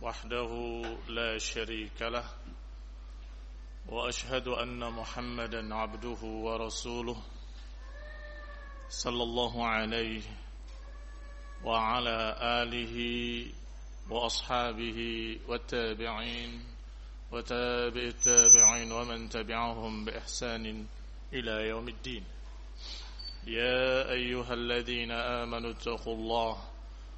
وحده لا شريك له وأشهد أن محمدا عبده ورسوله صلى الله عليه وعلى آله وأصحابه والتابعين وتابع التابعين ومن تبعهم بإحسان إلى يوم الدين. يا أيها الذين آمنوا اتقوا الله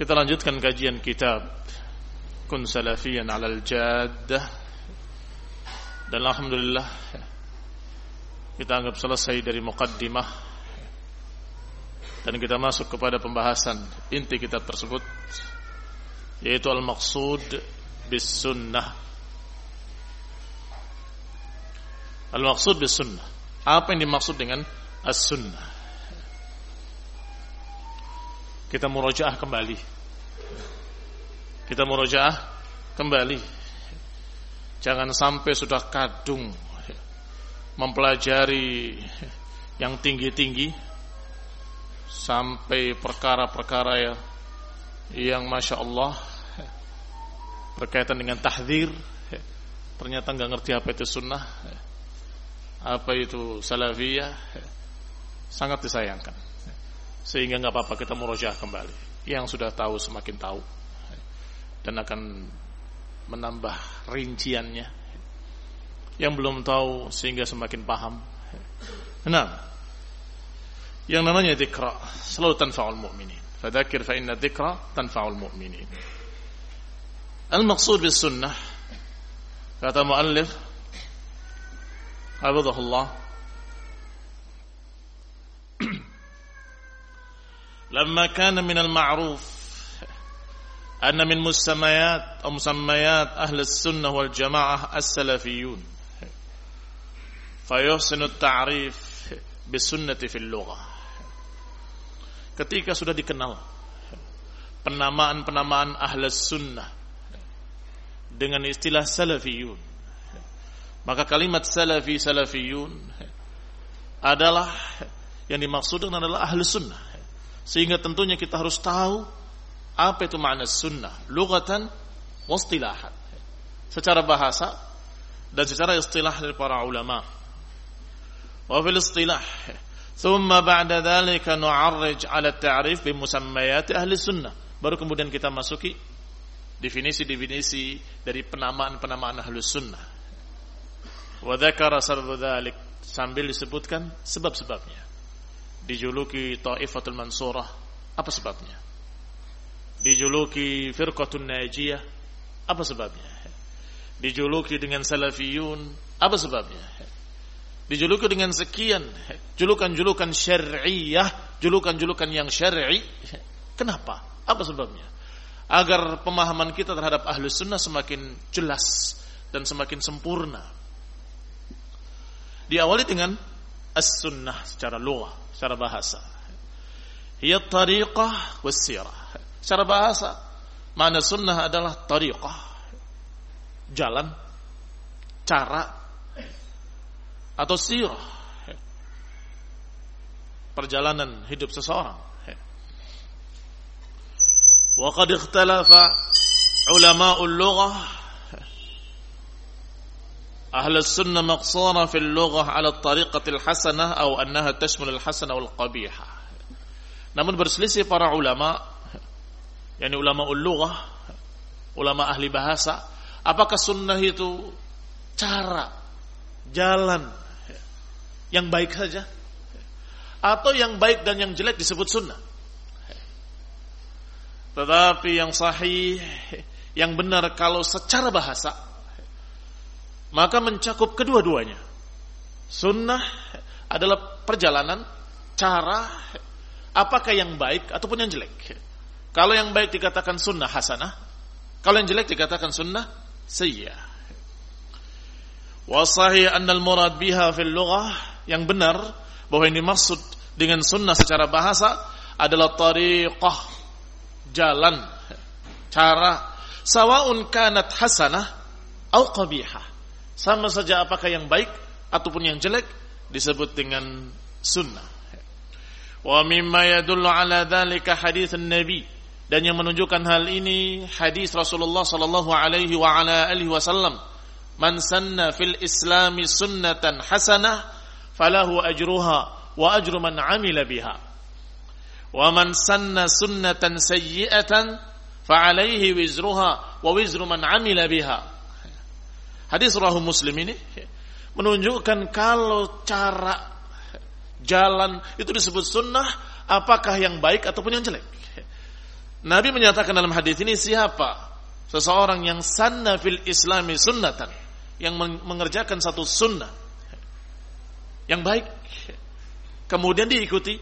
Kita lanjutkan kajian kitab Kun Salafiyan alal Jaddah Dan Alhamdulillah Kita anggap selesai dari muqaddimah. Dan kita masuk kepada pembahasan Inti kitab tersebut Yaitu Al-Maqsud Bis Sunnah Al-Maqsud Bis Sunnah Apa yang dimaksud dengan As-Sunnah kita murojaah kembali. Kita murojaah kembali. Jangan sampai sudah kadung mempelajari yang tinggi-tinggi sampai perkara-perkara ya yang masya Allah berkaitan dengan tahdir ternyata nggak ngerti apa itu sunnah apa itu salafiyah sangat disayangkan sehingga nggak apa-apa kita murojaah kembali. Yang sudah tahu semakin tahu dan akan menambah rinciannya. Yang belum tahu sehingga semakin paham. Nah, yang namanya dikra selalu tanfa'ul mu'minin. Fadzakir fa inna dzikra tanfa'ul mu'minin. Al-maqsud bis sunnah kata muallif Hafizahullah لما كان من المعروف أن من مسميات أو مسميات أهل السنة والجماعة السلفيون فيحسن التعريف بالسنة في اللغة ketika sudah dikenal penamaan-penamaan ahli sunnah dengan istilah salafiyun maka kalimat salafi salafiyun adalah yang dimaksudkan adalah ahli sunnah sehingga tentunya kita harus tahu apa itu makna sunnah lugatan wastilahan secara bahasa dan secara istilah dari para ulama wa fil istilah ثم بعد ذلك نعرج على التعريف بمسميات أهل السنة baru kemudian kita masuki definisi-definisi dari penamaan-penamaan ahli sunnah wa dzakara sambil disebutkan sebab-sebabnya dijuluki Taifatul Mansurah apa sebabnya dijuluki Firqatun Najiyah apa sebabnya dijuluki dengan salafiyun. Apa sebabnya? Dijuluki dengan sekian julukan-julukan syar'iyah, julukan-julukan yang syar'i. Kenapa? Apa sebabnya? Agar pemahaman kita terhadap ahlus sunnah semakin jelas dan semakin sempurna. Diawali dengan as-sunnah secara lughah, secara bahasa. Hiya tariqah was sirah. Secara bahasa, makna sunnah adalah tariqah. Jalan, cara, atau sirah. Perjalanan hidup seseorang. Wa qad ikhtalafa ulama'ul lughah أهل السنة مقصورة في اللغة على الطريقة الحسنة أو أنها تشمل الحسنة والقبيحة namun berselisih para ulama yakni ulama ulughah ulama ahli bahasa apakah sunnah itu cara jalan yang baik saja atau yang baik dan yang jelek disebut sunnah tetapi yang sahih yang benar kalau secara bahasa maka mencakup kedua-duanya. Sunnah adalah perjalanan, cara, apakah yang baik ataupun yang jelek. Kalau yang baik dikatakan sunnah hasanah, kalau yang jelek dikatakan sunnah sayyah. Wasahi annal murad biha fil lughah yang benar bahwa ini maksud dengan sunnah secara bahasa adalah tariqah jalan cara sawaun kanat hasanah atau qabihah sama saja apakah yang baik ataupun yang jelek disebut dengan sunnah. Wa mimma yadullu ala dzalika hadis Nabi dan yang menunjukkan hal ini hadis Rasulullah sallallahu alaihi wa ala alihi wasallam. Man sanna fil islami sunnatan hasanah falahu ajruha wa ajru man amila biha. Wa man sanna sunnatan sayyi'atan wizruha wa wizru man amila biha Hadis rahu muslim ini menunjukkan kalau cara jalan itu disebut sunnah, apakah yang baik ataupun yang jelek. Nabi menyatakan dalam hadis ini siapa seseorang yang sanna fil islami sunnatan, yang mengerjakan satu sunnah yang baik, kemudian diikuti,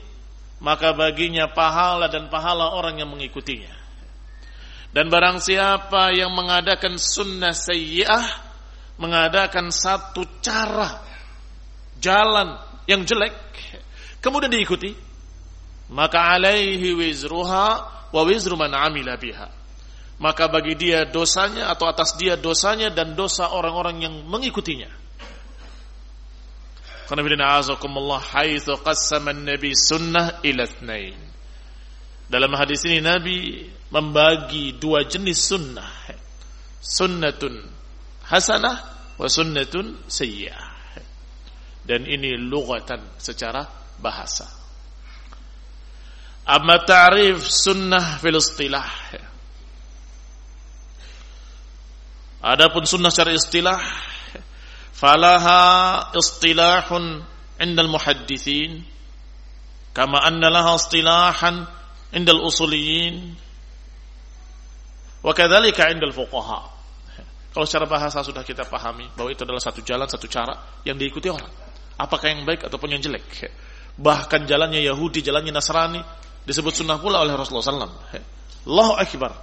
maka baginya pahala dan pahala orang yang mengikutinya. Dan barang siapa yang mengadakan sunnah sayyi'ah, mengadakan satu cara jalan yang jelek kemudian diikuti maka alaihi wizruha wa wizru man amila biha. Maka bagi dia dosanya atau atas dia dosanya dan dosa orang-orang yang mengikutinya. Karena bidana azakumullah haitsu qassama nabi sunnah ila dalam hadis ini Nabi membagi dua jenis sunnah. Sunnatun hasanah wa sunnatun sayyi'ah. Dan ini lugatan secara bahasa. Amma ta'rif sunnah fil istilah. Adapun sunnah secara istilah falaha istilahun indal muhaddithin kama anna laha istilahan indal usuliyin wa kadzalika indal fuqaha kalau secara bahasa sudah kita pahami bahwa itu adalah satu jalan, satu cara yang diikuti orang. Apakah yang baik ataupun yang jelek. Bahkan jalannya Yahudi, jalannya Nasrani disebut sunnah pula oleh Rasulullah SAW. Allahu Akbar.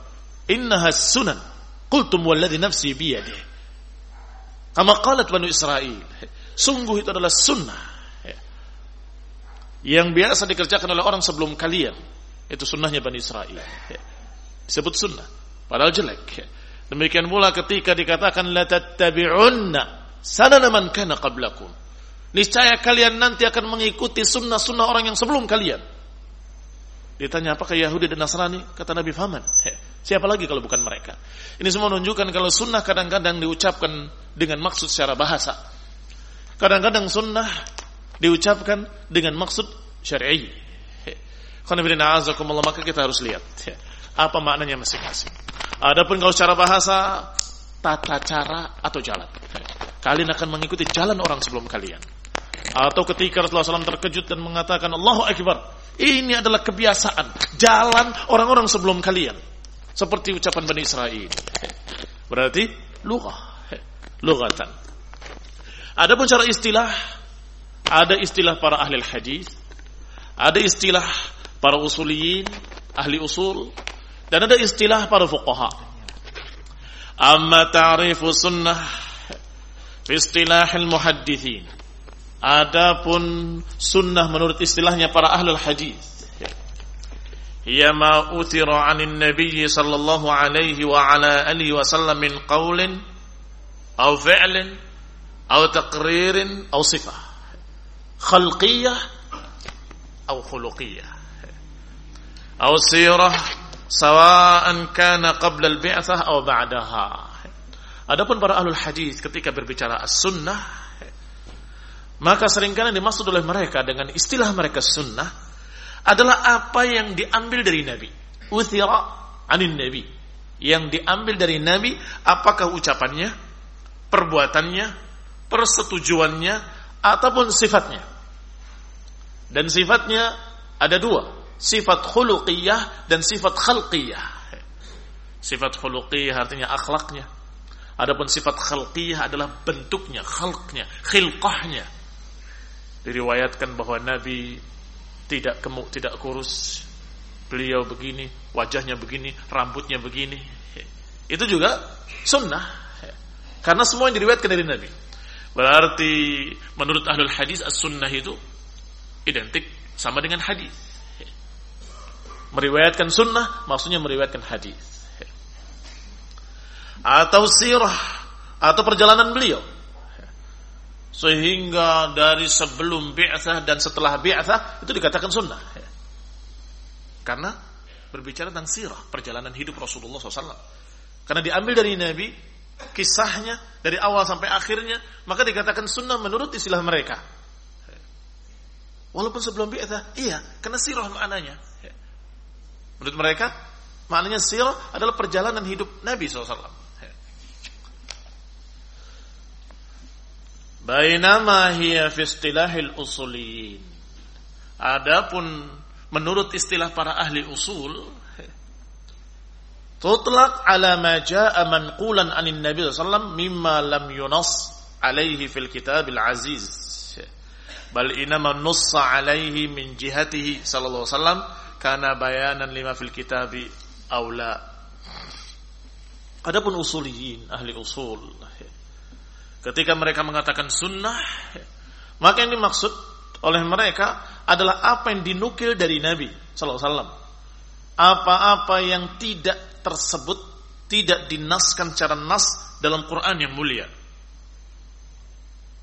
Innaha sunan. Qultum walladhi nafsi biyadih. Kama qalat Banu Israel. Sungguh itu adalah sunnah. Yang biasa dikerjakan oleh orang sebelum kalian. Itu sunnahnya Bani Israel. Disebut sunnah. Padahal jelek. Demikian pula ketika dikatakan la tattabi'unna sanana man kana qablakum. Niscaya kalian nanti akan mengikuti sunnah-sunnah orang yang sebelum kalian. Ditanya apakah Yahudi dan Nasrani? Kata Nabi Faman. Siapa lagi kalau bukan mereka? Ini semua menunjukkan kalau sunnah kadang-kadang diucapkan dengan maksud secara bahasa. Kadang-kadang sunnah diucapkan dengan maksud syar'i. Karena maka kita harus lihat apa maknanya masing-masing. Adapun kalau secara bahasa tata cara atau jalan. Kalian akan mengikuti jalan orang sebelum kalian. Atau ketika Rasulullah SAW terkejut dan mengatakan Allahu Akbar. Ini adalah kebiasaan. Jalan orang-orang sebelum kalian. Seperti ucapan Bani Israel. Berarti lughah. lughatan. Adapun cara istilah ada istilah para ahli hadis, ada istilah para usuliyin, ahli usul, dan ada istilah para fuqaha. Amma ta'rifu sunnah fi istilahil muhaddithin. Adapun sunnah menurut istilahnya para ahli hadis هي ما أثر عن النبي صلى الله عليه وعلى آله وسلم من قول أو فعل أو تقرير أو صفة خلقية أو خلقية أو سيرة sawa'an kana qabla al-bi'athah aw ba'daha. Adapun para ahli hadis ketika berbicara as-sunnah maka sering kali dimaksud oleh mereka dengan istilah mereka sunnah adalah apa yang diambil dari Nabi. Uthira anin Nabi. Yang diambil dari Nabi apakah ucapannya, perbuatannya, persetujuannya ataupun sifatnya. Dan sifatnya ada dua. Sifat khuluqiyah dan sifat khalqiyah. Sifat khuluqiyah artinya akhlaknya. Adapun sifat khalqiyah adalah bentuknya, khalqnya, khilqahnya. Diriwayatkan bahwa Nabi tidak gemuk, tidak kurus. Beliau begini, wajahnya begini, rambutnya begini. Itu juga sunnah. Karena semua yang diriwayatkan dari Nabi. Berarti menurut ahlul hadis as-sunnah itu identik sama dengan hadis. Meriwayatkan sunnah maksudnya meriwayatkan hadis. Atau sirah atau perjalanan beliau sehingga dari sebelum bi'athah dan setelah bi'athah itu dikatakan sunnah. Karena berbicara tentang sirah, perjalanan hidup Rasulullah SAW. Karena diambil dari Nabi, kisahnya dari awal sampai akhirnya, maka dikatakan sunnah menurut istilah mereka. Walaupun sebelum bi'athah, iya, karena sirah maknanya. Menurut mereka, maknanya sirah adalah perjalanan hidup Nabi SAW. Bainama hiya fi istilahil usuliyin. Adapun menurut istilah para ahli usul tutlaq ala ma jaa manqulan anin nabi sallallahu mimma lam yunas alaihi fil kitabil aziz bal inama nussa alaihi min jihatihi sallallahu alaihi wasallam kana bayanan lima fil kitabi aula adapun usuliyin ahli usul Ketika mereka mengatakan sunnah, maka yang dimaksud oleh mereka adalah apa yang dinukil dari Nabi Sallallahu Alaihi Wasallam. Apa-apa yang tidak tersebut, tidak dinaskan secara nas dalam Quran yang mulia.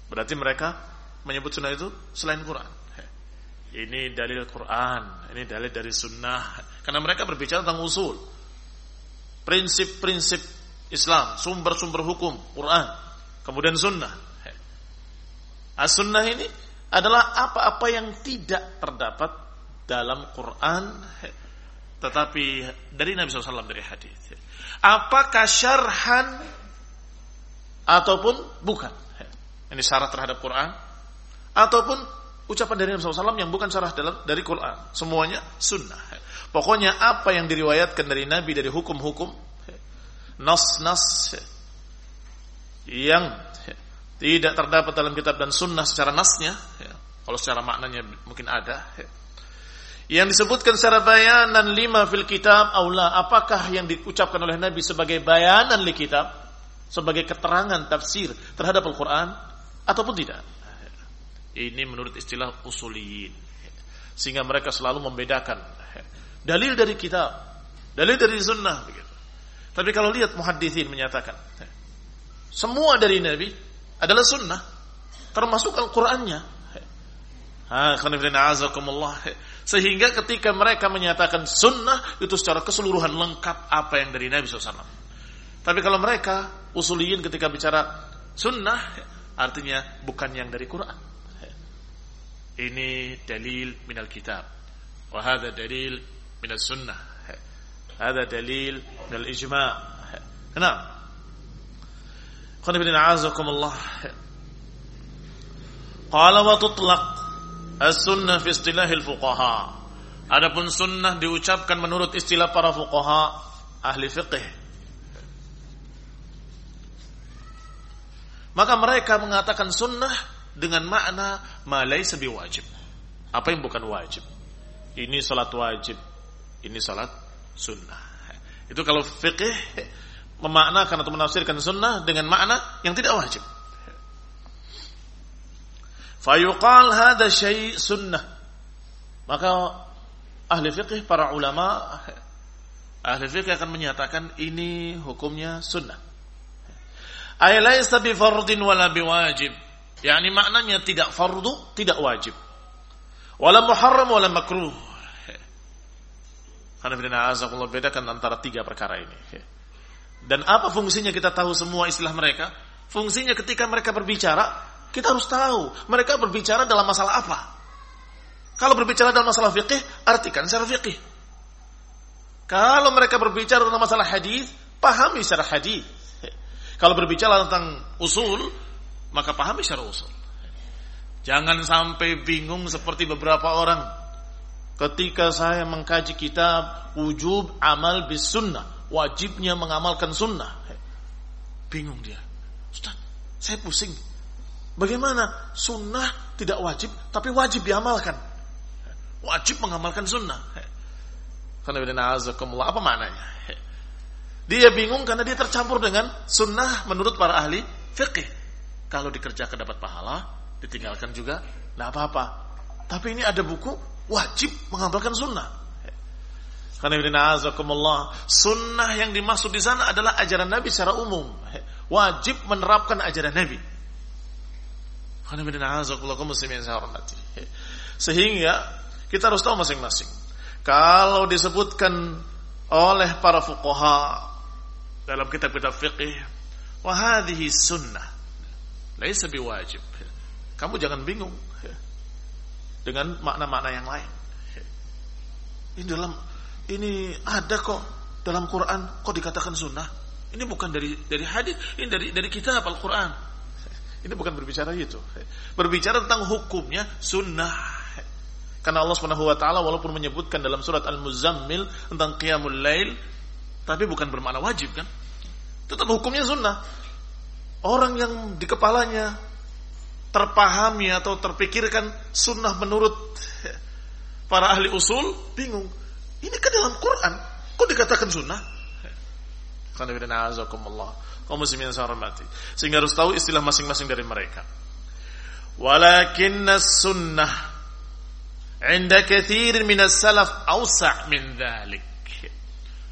Berarti mereka menyebut sunnah itu selain Quran. Ini dalil Quran, ini dalil dari sunnah. Karena mereka berbicara tentang usul. Prinsip-prinsip Islam, sumber-sumber hukum, Quran. Kemudian sunnah. As-sunnah ini adalah apa-apa yang tidak terdapat dalam Quran tetapi dari Nabi SAW dari hadis. Apakah syarhan ataupun bukan? Ini syarat terhadap Quran ataupun ucapan dari Nabi SAW yang bukan syarah dalam dari Quran. Semuanya sunnah. Pokoknya apa yang diriwayatkan dari Nabi dari hukum-hukum nas-nas yang tidak terdapat dalam kitab dan sunnah secara nasnya, ya, kalau secara maknanya mungkin ada. Ya. Yang disebutkan secara bayanan lima fil kitab aula, apakah yang diucapkan oleh Nabi sebagai bayanan li kitab, sebagai keterangan tafsir terhadap Al-Quran, ataupun tidak. Ini menurut istilah usuliyin. Sehingga mereka selalu membedakan dalil dari kitab, dalil dari sunnah. Begitu. Tapi kalau lihat muhadithin menyatakan, semua dari Nabi adalah sunnah. Termasuk Al-Qur'annya. Sehingga ketika mereka menyatakan sunnah itu secara keseluruhan lengkap apa yang dari Nabi SAW. Tapi kalau mereka usuliyin ketika bicara sunnah artinya bukan yang dari Quran. Ini dalil minal kitab. Wahada dalil minal sunnah. Ada dalil minal ijma'. Kenapa? Qanibidin a'azakumullah. Qala wa tutlaq as-sunnah fi istilahil fuqaha. Adapun sunnah diucapkan menurut istilah para fuqaha ahli fiqih. Maka mereka mengatakan sunnah dengan makna malai sebi wajib. Apa yang bukan wajib? Ini salat wajib, ini salat sunnah. Itu kalau fikih memaknakan atau menafsirkan sunnah dengan makna yang tidak wajib. Fayuqal hada syai sunnah. Maka ahli fikih para ulama ahli fikih akan menyatakan ini hukumnya sunnah. Ay laisa bi fardin wala biwajib. Yani maknanya tidak fardu, tidak wajib. Wala muharram wala makruh. Karena azakullah bedakan antara tiga perkara ini. Dan apa fungsinya kita tahu semua istilah mereka? Fungsinya ketika mereka berbicara, kita harus tahu mereka berbicara dalam masalah apa. Kalau berbicara dalam masalah fikih, artikan secara fikih. Kalau mereka berbicara tentang masalah hadis, pahami secara hadis. Kalau berbicara tentang usul, maka pahami secara usul. Jangan sampai bingung seperti beberapa orang ketika saya mengkaji kitab wujub amal bis sunnah, wajibnya mengamalkan sunnah. Bingung dia. Ustaz, saya pusing. Bagaimana sunnah tidak wajib, tapi wajib diamalkan. Wajib mengamalkan sunnah. Apa maknanya? Dia bingung karena dia tercampur dengan sunnah menurut para ahli fikih. Kalau dikerjakan dapat pahala, ditinggalkan juga tidak apa-apa. Tapi ini ada buku wajib mengamalkan sunnah. Karena sunnah yang dimaksud di sana adalah ajaran Nabi secara umum. Wajib menerapkan ajaran Nabi. Sehingga kita harus tahu masing-masing. Kalau disebutkan oleh para fuqaha dalam kitab-kitab fiqih wahadihi sunnah laisa biwajib kamu jangan bingung dengan makna-makna yang lain. Ini dalam ini ada kok dalam Quran kok dikatakan sunnah? Ini bukan dari dari hadis ini dari dari kitab Al-Quran. Ini bukan berbicara itu berbicara tentang hukumnya sunnah. Karena Allah Subhanahu wa taala walaupun menyebutkan dalam surat Al-Muzammil tentang qiyamul lail tapi bukan bermakna wajib kan? Tetap hukumnya sunnah. Orang yang di kepalanya terpahami atau terpikirkan sunnah menurut para ahli usul bingung. Ini kan dalam Quran, kok dikatakan sunnah? Hormati. Sehingga harus tahu istilah masing-masing dari mereka. Walakinna sunnah inda kathirin minas salaf awsa' min dhalik.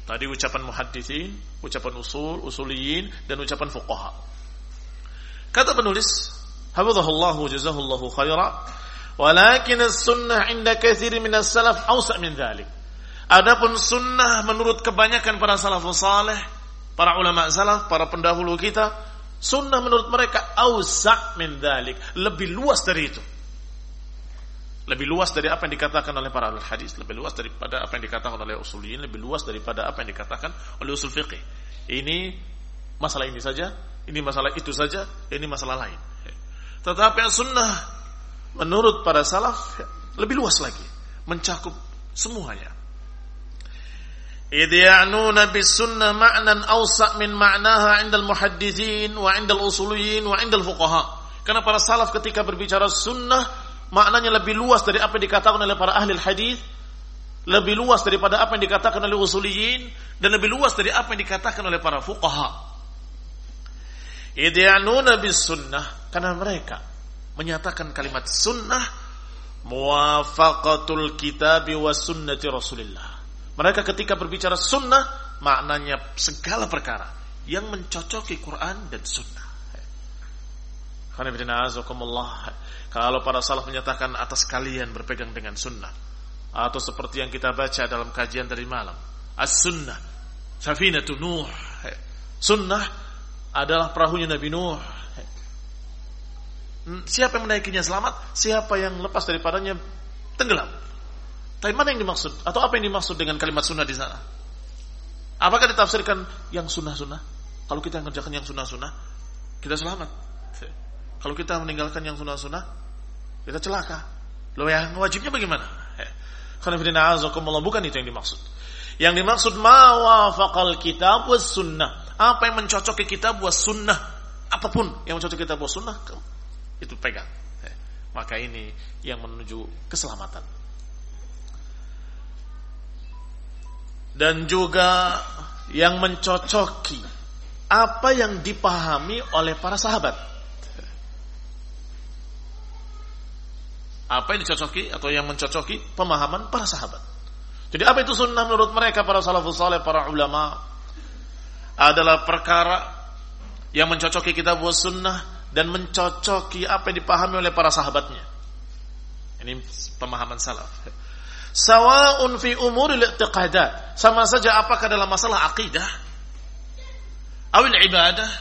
Tadi ucapan muhaddithin, ucapan usul, usuliyin, dan ucapan fuqaha. Kata penulis, Hafizahullahu jazahullahu khaira, walakin sunnah inda kathiri min salaf awsa' min dhalik. Adapun sunnah menurut kebanyakan para salafus saleh, para ulama salaf, para pendahulu kita, sunnah menurut mereka awsa' min dhalik, lebih luas dari itu. Lebih luas dari apa yang dikatakan oleh para ahli hadis, lebih luas daripada apa yang dikatakan oleh usuliyin, lebih luas daripada apa yang dikatakan oleh usul fiqih. Ini masalah ini saja, ini masalah itu saja, ini masalah lain. Tetapi sunnah menurut para salaf lebih luas lagi, mencakup semuanya. إذ يعنون بالسنة معنى أوسع من معناها عند المحدثين وعند الأصوليين وعند الفقهاء. Karena para salaf ketika berbicara sunnah maknanya lebih luas dari apa yang dikatakan oleh para ahli hadis, lebih luas daripada apa yang dikatakan oleh usuliyin dan lebih luas dari apa yang dikatakan oleh para fuqaha. Idyanuna bis sunnah karena mereka menyatakan kalimat sunnah muwafaqatul kitab wa sunnati Rasulillah. Mereka ketika berbicara sunnah maknanya segala perkara yang mencocoki Quran dan sunnah. Kalau para salaf menyatakan atas kalian berpegang dengan sunnah. Atau seperti yang kita baca dalam kajian tadi malam. As-sunnah. Safinatu Nuh. Sunnah adalah perahunya Nabi Nuh. Hmm, siapa yang menaikinya selamat? Siapa yang lepas daripadanya tenggelam? Tapi mana yang dimaksud? Atau apa yang dimaksud dengan kalimat sunnah di sana? Apakah ditafsirkan yang sunnah-sunnah? Kalau kita mengerjakan yang sunnah-sunnah, kita selamat. Kalau kita meninggalkan yang sunnah-sunnah, kita celaka. Loh yang wajibnya bagaimana? Karena bukan itu yang dimaksud. Yang dimaksud mawafaqal kitab was sunnah. Apa yang mencocoki kitab was sunnah. apa pun yang mencocoki kitab sunnah itu pegang. Maka ini yang menuju keselamatan. Dan juga yang mencocoki apa yang dipahami oleh para sahabat. Apa yang dicocoki atau yang mencocoki pemahaman para sahabat. Jadi apa itu sunnah menurut mereka para salafus saleh, para ulama adalah perkara yang mencocoki kitab wa sunnah dan mencocoki apa yang dipahami oleh para sahabatnya. Ini pemahaman salaf. Sawa'un fi umuril i'tiqadat. Sama saja apakah dalam masalah akidah awil ibadah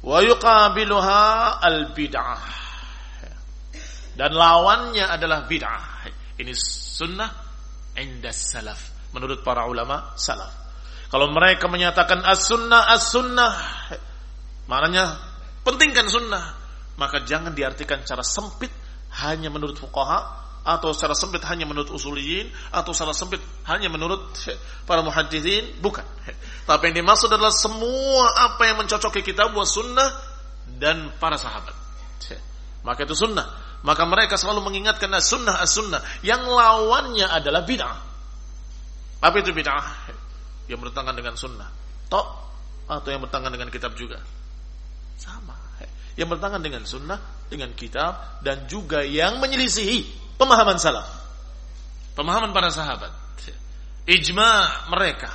wa yuqabiluha al bid'ah dan lawannya adalah bid'ah ini sunnah inda salaf menurut para ulama salaf. Kalau mereka menyatakan as-sunnah as-sunnah maknanya pentingkan sunnah maka jangan diartikan cara sempit hanya menurut fuqaha atau secara sempit hanya menurut usuliyin atau secara sempit hanya menurut para muhadithin bukan. Tapi yang dimaksud adalah semua apa yang mencocoki kitab wa sunnah dan para sahabat. Maka itu sunnah. Maka mereka selalu mengingatkan as sunnah as sunnah yang lawannya adalah bid'ah apa itu bid'ah yang bertentangan dengan sunnah tok atau yang bertentangan dengan kitab juga sama yang bertentangan dengan sunnah dengan kitab dan juga yang menyelisihi Pemahaman salaf. Pemahaman para sahabat. Ijma mereka.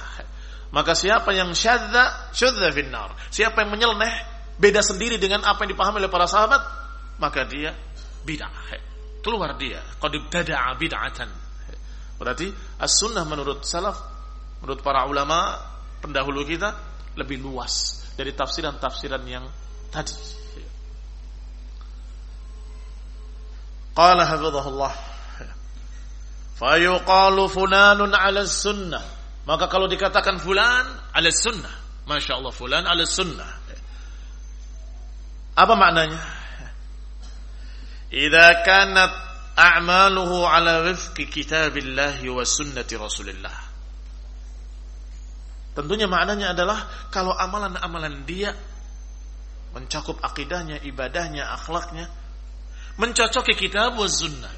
Maka siapa yang syadza, syadza finnar. Siapa yang menyeleneh, beda sendiri dengan apa yang dipahami oleh para sahabat, maka dia bid'ah. Keluar dia. Qad ibtada'a bid'atan. Berarti as-sunnah menurut salaf, menurut para ulama pendahulu kita lebih luas dari tafsiran-tafsiran yang tadi. Qala hafizahullah. Fayuqalu fulanun ala sunnah. Maka kalau dikatakan fulan ala sunnah. Masya Allah fulan ala sunnah. Apa maknanya? Idza kanat a'maluhu ala wifqi kitabillahi wa sunnati rasulillah. Tentunya maknanya adalah kalau amalan-amalan dia mencakup akidahnya, ibadahnya, akhlaknya mencocoki kitab wa sunnah.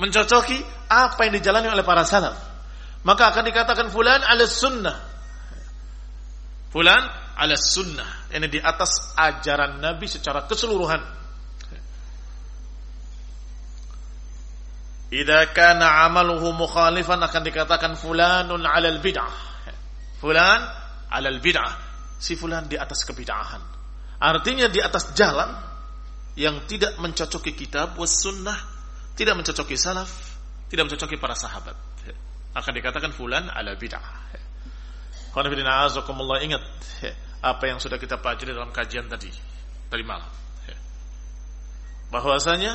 Mencocoki apa yang dijalani oleh para salaf. Maka akan dikatakan fulan ala sunnah. Fulan ala sunnah. Ini di atas ajaran Nabi secara keseluruhan. Idza kana amaluhu mukhalifan akan dikatakan fulanun alal bid'ah. Fulan alal bid'ah. Si fulan di atas kebid'ahan. Artinya di atas jalan yang tidak mencocoki kitab was sunnah, tidak mencocoki salaf, tidak mencocoki para sahabat. Akan dikatakan fulan ala bid'ah. Azakumullah ingat apa yang sudah kita pelajari dalam kajian tadi tadi malam. Bahwasanya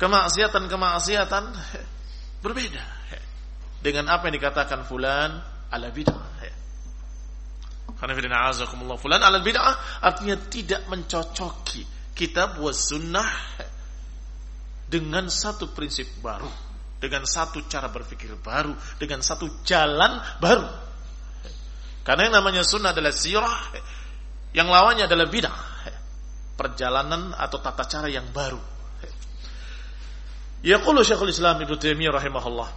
kemaksiatan-kemaksiatan berbeda dengan apa yang dikatakan fulan ala bid'ah. Karena fulan ala bid'ah artinya tidak mencocoki kitab was sunnah dengan satu prinsip baru, dengan satu cara berpikir baru, dengan satu jalan baru. Karena yang namanya sunnah adalah sirah, yang lawannya adalah bidah, perjalanan atau tata cara yang baru. Yaqulu Syekhul Islam Ibnu Taimiyah rahimahullah.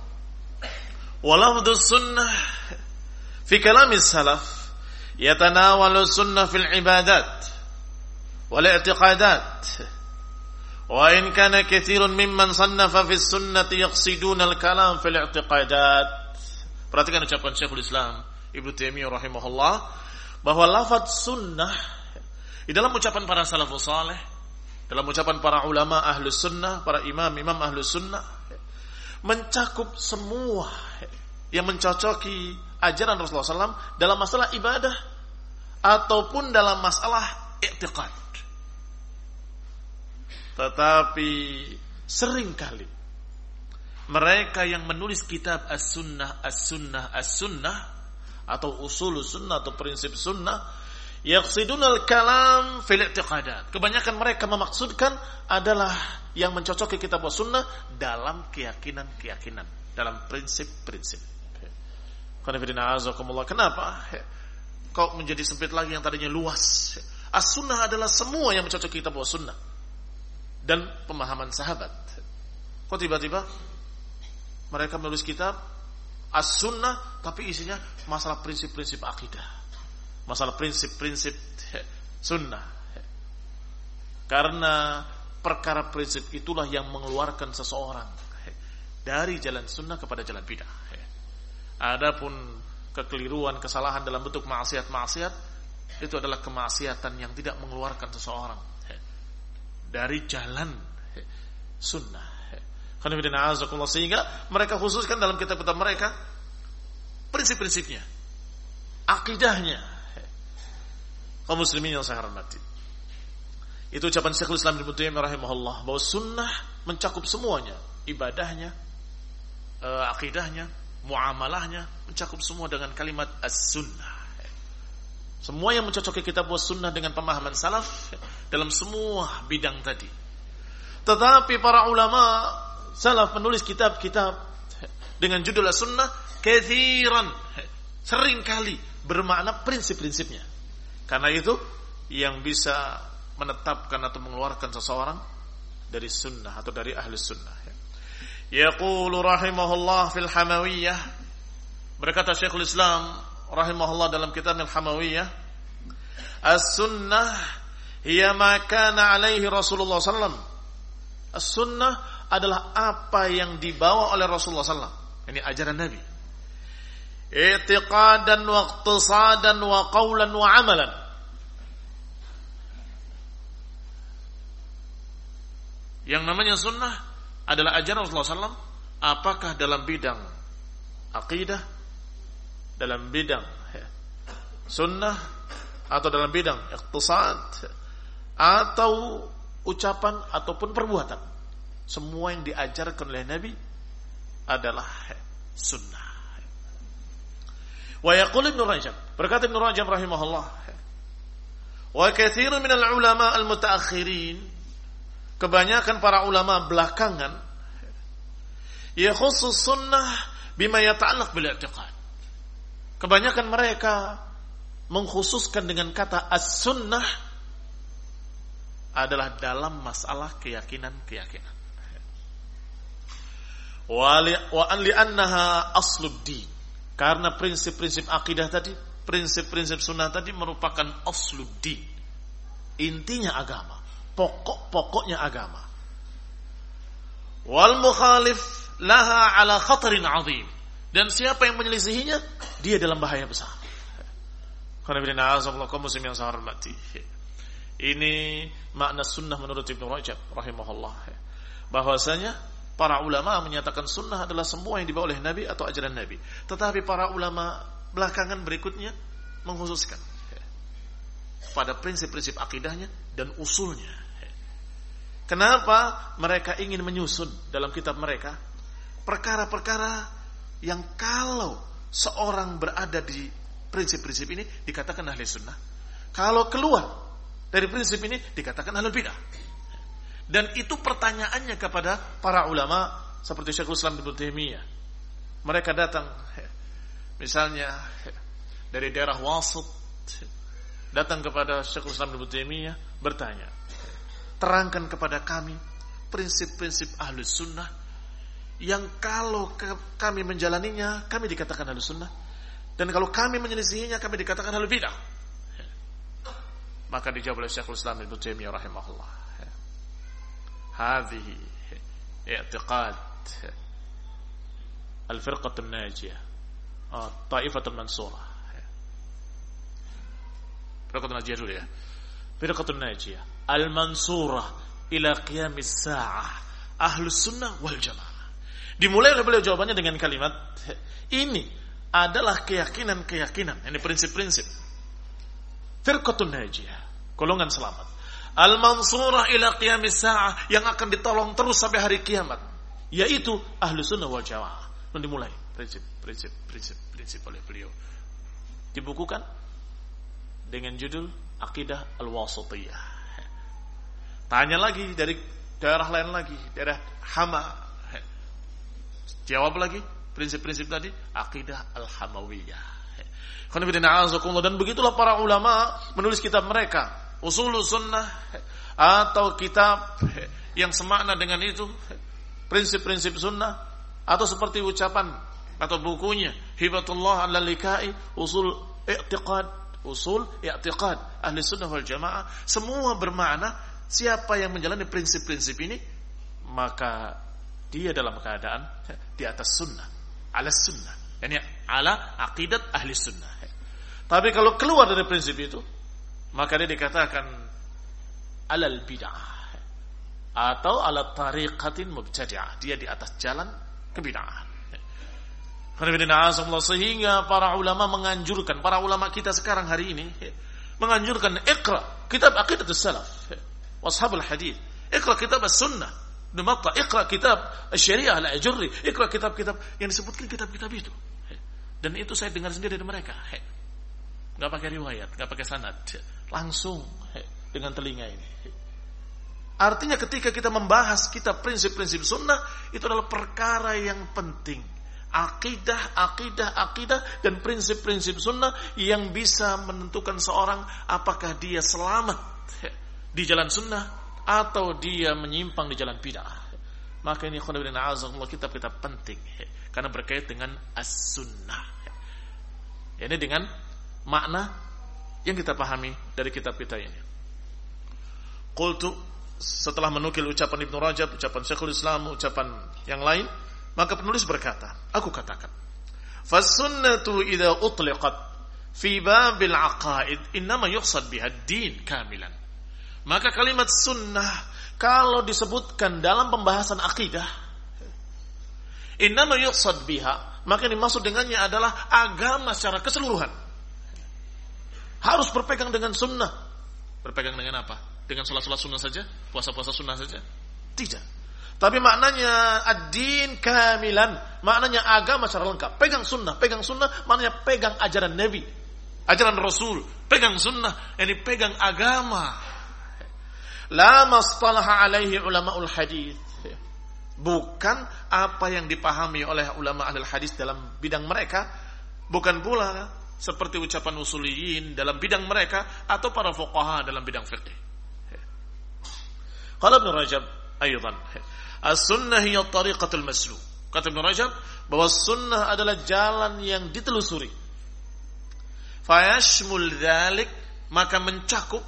Walafdhu sunnah fi kalami salaf yatanawalu sunnah fil ibadat والاعتقادات وإن كان كثير ممن صنف في السنة يقصدون الكلام في الاعتقادات perhatikan ucapan Syekhul Islam Ibnu Taimiyah rahimahullah bahwa lafaz sunnah di dalam ucapan para salafus saleh dalam ucapan para ulama ahlu sunnah para imam imam ahlu sunnah mencakup semua yang mencocoki ajaran Rasulullah SAW dalam masalah ibadah ataupun dalam masalah i'tiqad. Tetapi sering kali mereka yang menulis kitab As-Sunnah, As-Sunnah, As-Sunnah atau usul sunnah atau prinsip sunnah yaqsidunal kalam fil i'tiqadat. Kebanyakan mereka memaksudkan adalah yang mencocoki kitab sunnah dalam keyakinan-keyakinan, dalam prinsip-prinsip. Kenapa? kok menjadi sempit lagi yang tadinya luas. As-sunnah adalah semua yang mencocoki kita bahwa sunnah. Dan pemahaman sahabat. Kok tiba-tiba mereka menulis kitab as-sunnah tapi isinya masalah prinsip-prinsip akidah. Masalah prinsip-prinsip sunnah. Karena perkara prinsip itulah yang mengeluarkan seseorang dari jalan sunnah kepada jalan bidah. Adapun kekeliruan, kesalahan dalam bentuk maksiat-maksiat itu adalah kemaksiatan yang tidak mengeluarkan seseorang dari jalan sunnah. Sehingga mereka khususkan dalam kitab-kitab mereka prinsip-prinsipnya, akidahnya. Kaum muslimin yang saya hormati. Itu ucapan Syekhul Islam Ibnu Taimiyah rahimahullah bahwa sunnah mencakup semuanya, ibadahnya, uh, akidahnya, muamalahnya, mencakup semua dengan kalimat as-sunnah. Semua yang mencocoki kitab was sunnah dengan pemahaman salaf dalam semua bidang tadi. Tetapi para ulama salaf menulis kitab-kitab dengan judul as-sunnah kethiran sering kali bermakna prinsip-prinsipnya. Karena itu yang bisa menetapkan atau mengeluarkan seseorang dari sunnah atau dari ahli sunnah. Yaqulu rahimahullah fil hamawiyah. Berkata Syekhul Islam rahimahullah dalam kitab Al-Hamawiyah, As-sunnah hiya ma kana alaihi Rasulullah sallam. As-sunnah adalah apa yang dibawa oleh Rasulullah sallam. Ini ajaran Nabi. I'tiqadan wa iqtisadan wa qawlan wa amalan. Yang namanya sunnah adalah ajaran Rasulullah SAW apakah dalam bidang akidah dalam bidang ya, sunnah atau dalam bidang iktisad atau ucapan ataupun perbuatan semua yang diajarkan oleh Nabi adalah sunnah wa yaqul Ibn Rajab berkata Ibn Rajab rahimahullah wa katsirun min al-ulama al-mutaakhirin kebanyakan para ulama belakangan ya khusus sunnah bima yata'allaq bil i'tiqad. Kebanyakan mereka mengkhususkan dengan kata as-sunnah adalah dalam masalah keyakinan-keyakinan. Wa an li'annaha asluddin. Karena prinsip-prinsip akidah tadi, prinsip-prinsip sunnah tadi merupakan asluddin. Intinya agama pokok-pokoknya agama. Wal mukhalif laha ala khatarin azim. Dan siapa yang menyelisihinya, dia dalam bahaya besar. Muslim yang hormati. Ini makna sunnah menurut Ibnu Rajab rahimahullah. Bahwasanya para ulama menyatakan sunnah adalah semua yang dibawa oleh Nabi atau ajaran Nabi. Tetapi para ulama belakangan berikutnya mengkhususkan pada prinsip-prinsip akidahnya dan usulnya. Kenapa mereka ingin menyusun dalam kitab mereka perkara-perkara yang kalau seorang berada di prinsip-prinsip ini dikatakan ahli sunnah. Kalau keluar dari prinsip ini dikatakan ahli bidah. Dan itu pertanyaannya kepada para ulama seperti Syekhul Islam Ibnu Taimiyah. Mereka datang misalnya dari daerah Wasit datang kepada Syekhul Islam Ibnu Taimiyah bertanya, terangkan kepada kami prinsip-prinsip ahlus sunnah yang kalau kami menjalaninya kami dikatakan ahlus sunnah. Dan kalau kami menyelisihinya kami dikatakan ahlul bidah. Maka dijawab oleh Syekhul Islam Ibnu Taimiyah rahimahullah al-firqah an-najiyah taifah al-mansurah firqah an-najiyah dulu ya firqah an-najiyah al-mansurah ila qiyamis sa'ah ahlus sunnah wal jamaah dimulai oleh beliau jawabannya dengan kalimat ini adalah keyakinan-keyakinan. Ini prinsip-prinsip. Firqatun najiyah. Golongan selamat al-mansurah ila qiyamis sa'ah yang akan ditolong terus sampai hari kiamat yaitu ahlus sunnah wal jamaah dan dimulai prinsip prinsip prinsip prinsip oleh beliau dibukukan dengan judul akidah al-wasatiyah Tanya lagi dari daerah lain lagi, daerah Hama. Jawab lagi prinsip-prinsip tadi akidah al-hamawiyah. Dan begitulah para ulama menulis kitab mereka. Usul sunnah atau kitab yang semakna dengan itu. Prinsip-prinsip sunnah. Atau seperti ucapan atau bukunya. Hibatullah al-likai usul i'tiqad. Usul i'tiqad. Ahli sunnah wal jamaah. Semua bermakna siapa yang menjalani prinsip-prinsip ini. Maka dia dalam keadaan di atas sunnah. Ala sunnah. Yani ala aqidat ahli sunnah. Tapi kalau keluar dari prinsip itu, maka dia dikatakan alal bid'ah atau ala tariqatin mubtadi'ah. Dia di atas jalan kebid'ahan. Sehingga para ulama menganjurkan, para ulama kita sekarang hari ini menganjurkan ikra kitab aqidat salaf washabul hadith ikra kitab as-sunnah Numatta, ikra kitab syariah al-ajurri ikra kitab-kitab yang disebutkan kitab-kitab itu dan itu saya dengar sendiri dari mereka nggak pakai riwayat, nggak pakai sanad, langsung dengan telinga ini. Artinya ketika kita membahas kita prinsip-prinsip sunnah itu adalah perkara yang penting. Akidah, akidah, akidah dan prinsip-prinsip sunnah yang bisa menentukan seorang apakah dia selamat di jalan sunnah atau dia menyimpang di jalan bid'ah. Maka ini khonibin azamullah kitab-kitab penting karena berkait dengan as-sunnah. Ini dengan makna yang kita pahami dari kitab kita ini. Qultu setelah menukil ucapan Ibnu Rajab, ucapan Syekhul Islam, ucapan yang lain, maka penulis berkata, aku katakan, "Fas-sunnatu idza utliqat fi babil aqaid innama yuqsad biha din kamilan." Maka kalimat sunnah kalau disebutkan dalam pembahasan akidah innama yuqsad biha, maka dimaksud dengannya adalah agama secara keseluruhan harus berpegang dengan sunnah. Berpegang dengan apa? Dengan sholat-sholat sunnah saja? Puasa-puasa sunnah saja? Tidak. Tapi maknanya ad-din kamilan. Maknanya agama secara lengkap. Pegang sunnah. Pegang sunnah maknanya pegang ajaran Nabi. Ajaran Rasul. Pegang sunnah. Ini pegang agama. La mastalaha alaihi ulama'ul hadith. Bukan apa yang dipahami oleh ulama ahli hadis dalam bidang mereka. Bukan pula seperti ucapan usuliyin dalam bidang mereka atau para fuqaha dalam bidang fikih. Qala Ibn Rajab aydan, as-sunnah hiya tariqatul maslu. Kata Ibn Rajab bahwa sunnah adalah jalan yang ditelusuri. Fayashmul dzalik maka mencakup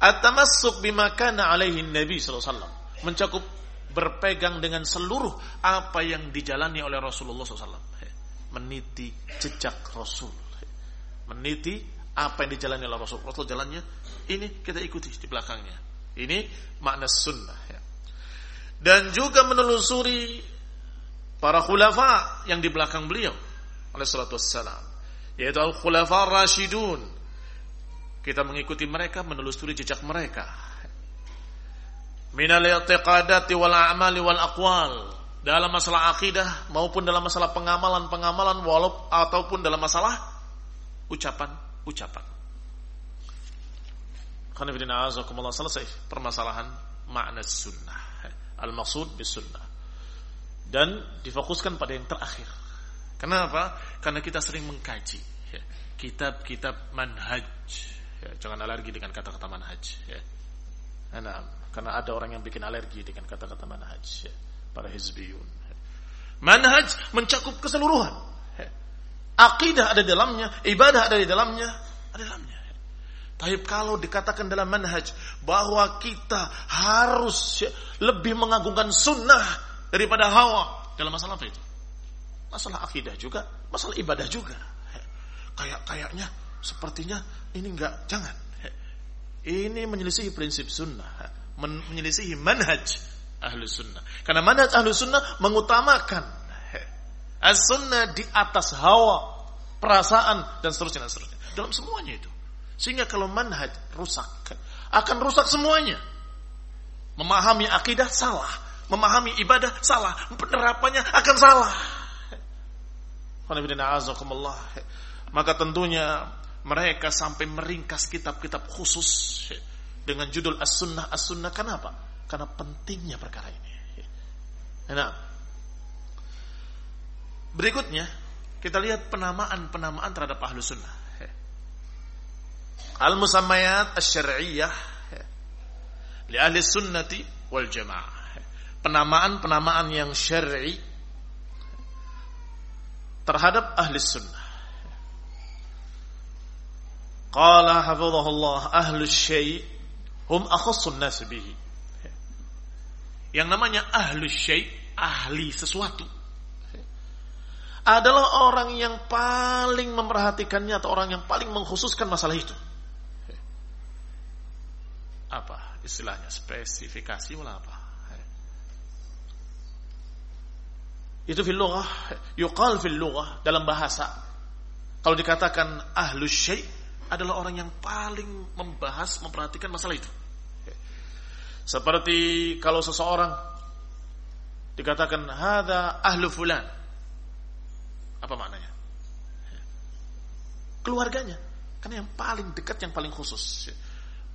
at-tamassuk bima kana alaihi Nabi sallallahu alaihi wasallam. Mencakup berpegang dengan seluruh apa yang dijalani oleh Rasulullah SAW. Meniti jejak Rasul meniti apa yang dijalani oleh Rasul. Rasul jalannya ini kita ikuti di belakangnya. Ini makna sunnah. Ya. Dan juga menelusuri para khulafa yang di belakang beliau oleh salatu wassalam. Yaitu al-khulafa rasyidun. Kita mengikuti mereka, menelusuri jejak mereka. Minal i'tiqadati wal a'mali wal aqwal. Dalam masalah akidah maupun dalam masalah pengamalan-pengamalan walaupun ataupun dalam masalah ucapan-ucapan. Khanifidina azakumullah selesai permasalahan makna sunnah. Al-maksud bis sunnah. Dan difokuskan pada yang terakhir. Kenapa? Karena kita sering mengkaji ya, kitab-kitab manhaj. Ya, jangan alergi dengan kata-kata manhaj. Nah, karena ada orang yang bikin alergi dengan kata-kata manhaj. Para hizbiyun. Manhaj mencakup keseluruhan. Akidah ada di dalamnya, ibadah ada di dalamnya, ada di dalamnya. Tapi kalau dikatakan dalam manhaj bahwa kita harus lebih mengagungkan sunnah daripada hawa dalam masalah apa itu? Masalah akidah juga, masalah ibadah juga. Kayak kayaknya, sepertinya ini enggak, jangan. Ini menyelisihi prinsip sunnah, menyelisihi manhaj ahlu sunnah. Karena manhaj ahlu sunnah mengutamakan As-sunnah di atas hawa, perasaan dan seterusnya dan seterusnya. Dalam semuanya itu. Sehingga kalau manhaj rusak, akan rusak semuanya. Memahami akidah salah, memahami ibadah salah, penerapannya akan salah. Maka tentunya mereka sampai meringkas kitab-kitab khusus dengan judul As-Sunnah As-Sunnah kenapa? Karena pentingnya perkara ini. Nah, Berikutnya kita lihat penamaan-penamaan terhadap ahlu sunnah. Al-musammayat asy-syar'iyyah li ahli sunnati wal jamaah. Penamaan-penamaan yang syar'i terhadap ahli sunnah. Qala hafizahullah ahlu syai' hum akhassun nas bihi. Yang namanya ahlu syai' ahli sesuatu adalah orang yang paling memperhatikannya atau orang yang paling mengkhususkan masalah itu. Apa istilahnya? Spesifikasi malah apa? Itu fil lughah, yuqal fil lughah dalam bahasa. Kalau dikatakan ahlu syai' adalah orang yang paling membahas, memperhatikan masalah itu. Seperti kalau seseorang dikatakan hada ahlu fulan. Apa maknanya? Keluarganya. Karena yang paling dekat, yang paling khusus.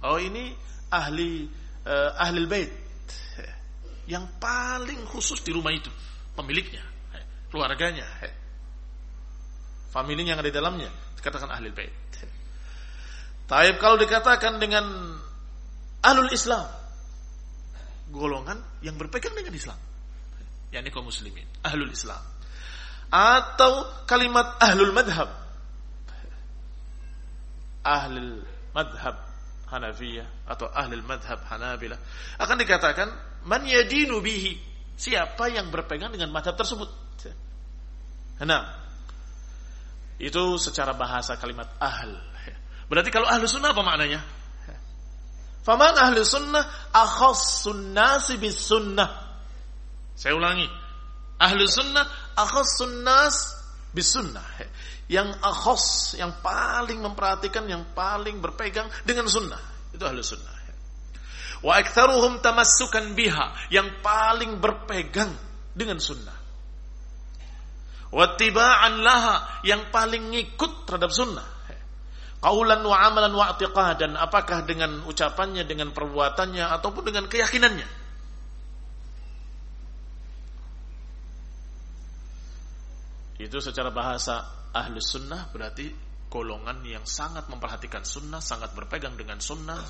Oh ini ahli uh, ahli bait. Yang paling khusus di rumah itu. Pemiliknya. Keluarganya. Familinya yang ada di dalamnya. Dikatakan ahli bait. Taib kalau dikatakan dengan ahlul Islam. Golongan yang berpegang dengan Islam. yakni kaum muslimin. Ahlul Islam atau kalimat ahlul madhab ahlul madhab Hanafiyah atau ahlul madhab Hanabilah. Akan dikatakan man yadinu bihi. Siapa yang berpegang dengan madhab tersebut? Nah itu secara bahasa kalimat ahl. Berarti kalau ahlu sunnah apa maknanya? Faman ahlu sunnah akhassun nasi bis sunnah. Saya ulangi ahlu sunnah akhassun nas bisunnah. Yang akhos, yang paling memperhatikan, yang paling berpegang dengan sunnah. Itu ahlu sunnah. Wa aktharuhum tamassukan biha. Yang paling berpegang dengan sunnah. Wattiba'an laha. Yang paling ngikut terhadap sunnah. Qaulan wa amalan wa i'tiqadan. Apakah dengan ucapannya, dengan perbuatannya, ataupun dengan keyakinannya. Itu secara bahasa ahli sunnah berarti golongan yang sangat memperhatikan sunnah, sangat berpegang dengan sunnah.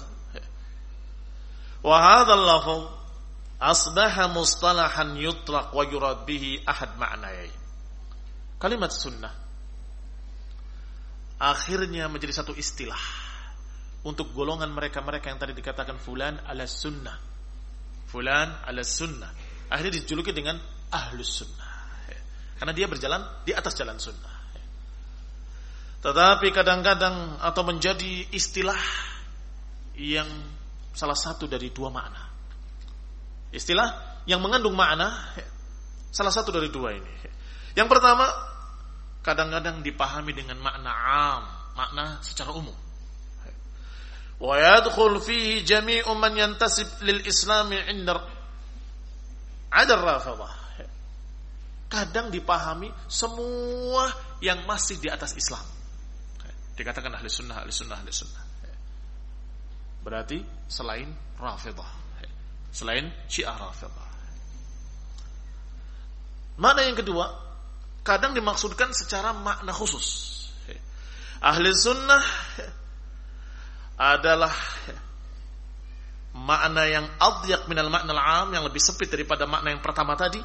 Wa hadzal lafaz asbaha mustalahan yutlaq wa yurad bihi ahad ma'nayai. Kalimat sunnah akhirnya menjadi satu istilah untuk golongan mereka-mereka yang tadi dikatakan fulan ala sunnah. Fulan ala sunnah. Akhirnya dijuluki dengan ahlus sunnah. Karena dia berjalan di atas jalan sunnah. Tetapi kadang-kadang atau menjadi istilah yang salah satu dari dua makna. Istilah yang mengandung makna salah satu dari dua ini. Yang pertama, kadang-kadang dipahami dengan makna am, makna secara umum. Wa yadkhul fihi jami'u man yantasib lil islami 'inda 'ada rafidah kadang dipahami semua yang masih di atas Islam. Dikatakan ahli sunnah, ahli sunnah, ahli sunnah. Berarti selain Rafidah. Selain Syiah Rafidah. Mana yang kedua, kadang dimaksudkan secara makna khusus. Ahli sunnah adalah makna yang adyak minal makna al-am yang lebih sempit daripada makna yang pertama tadi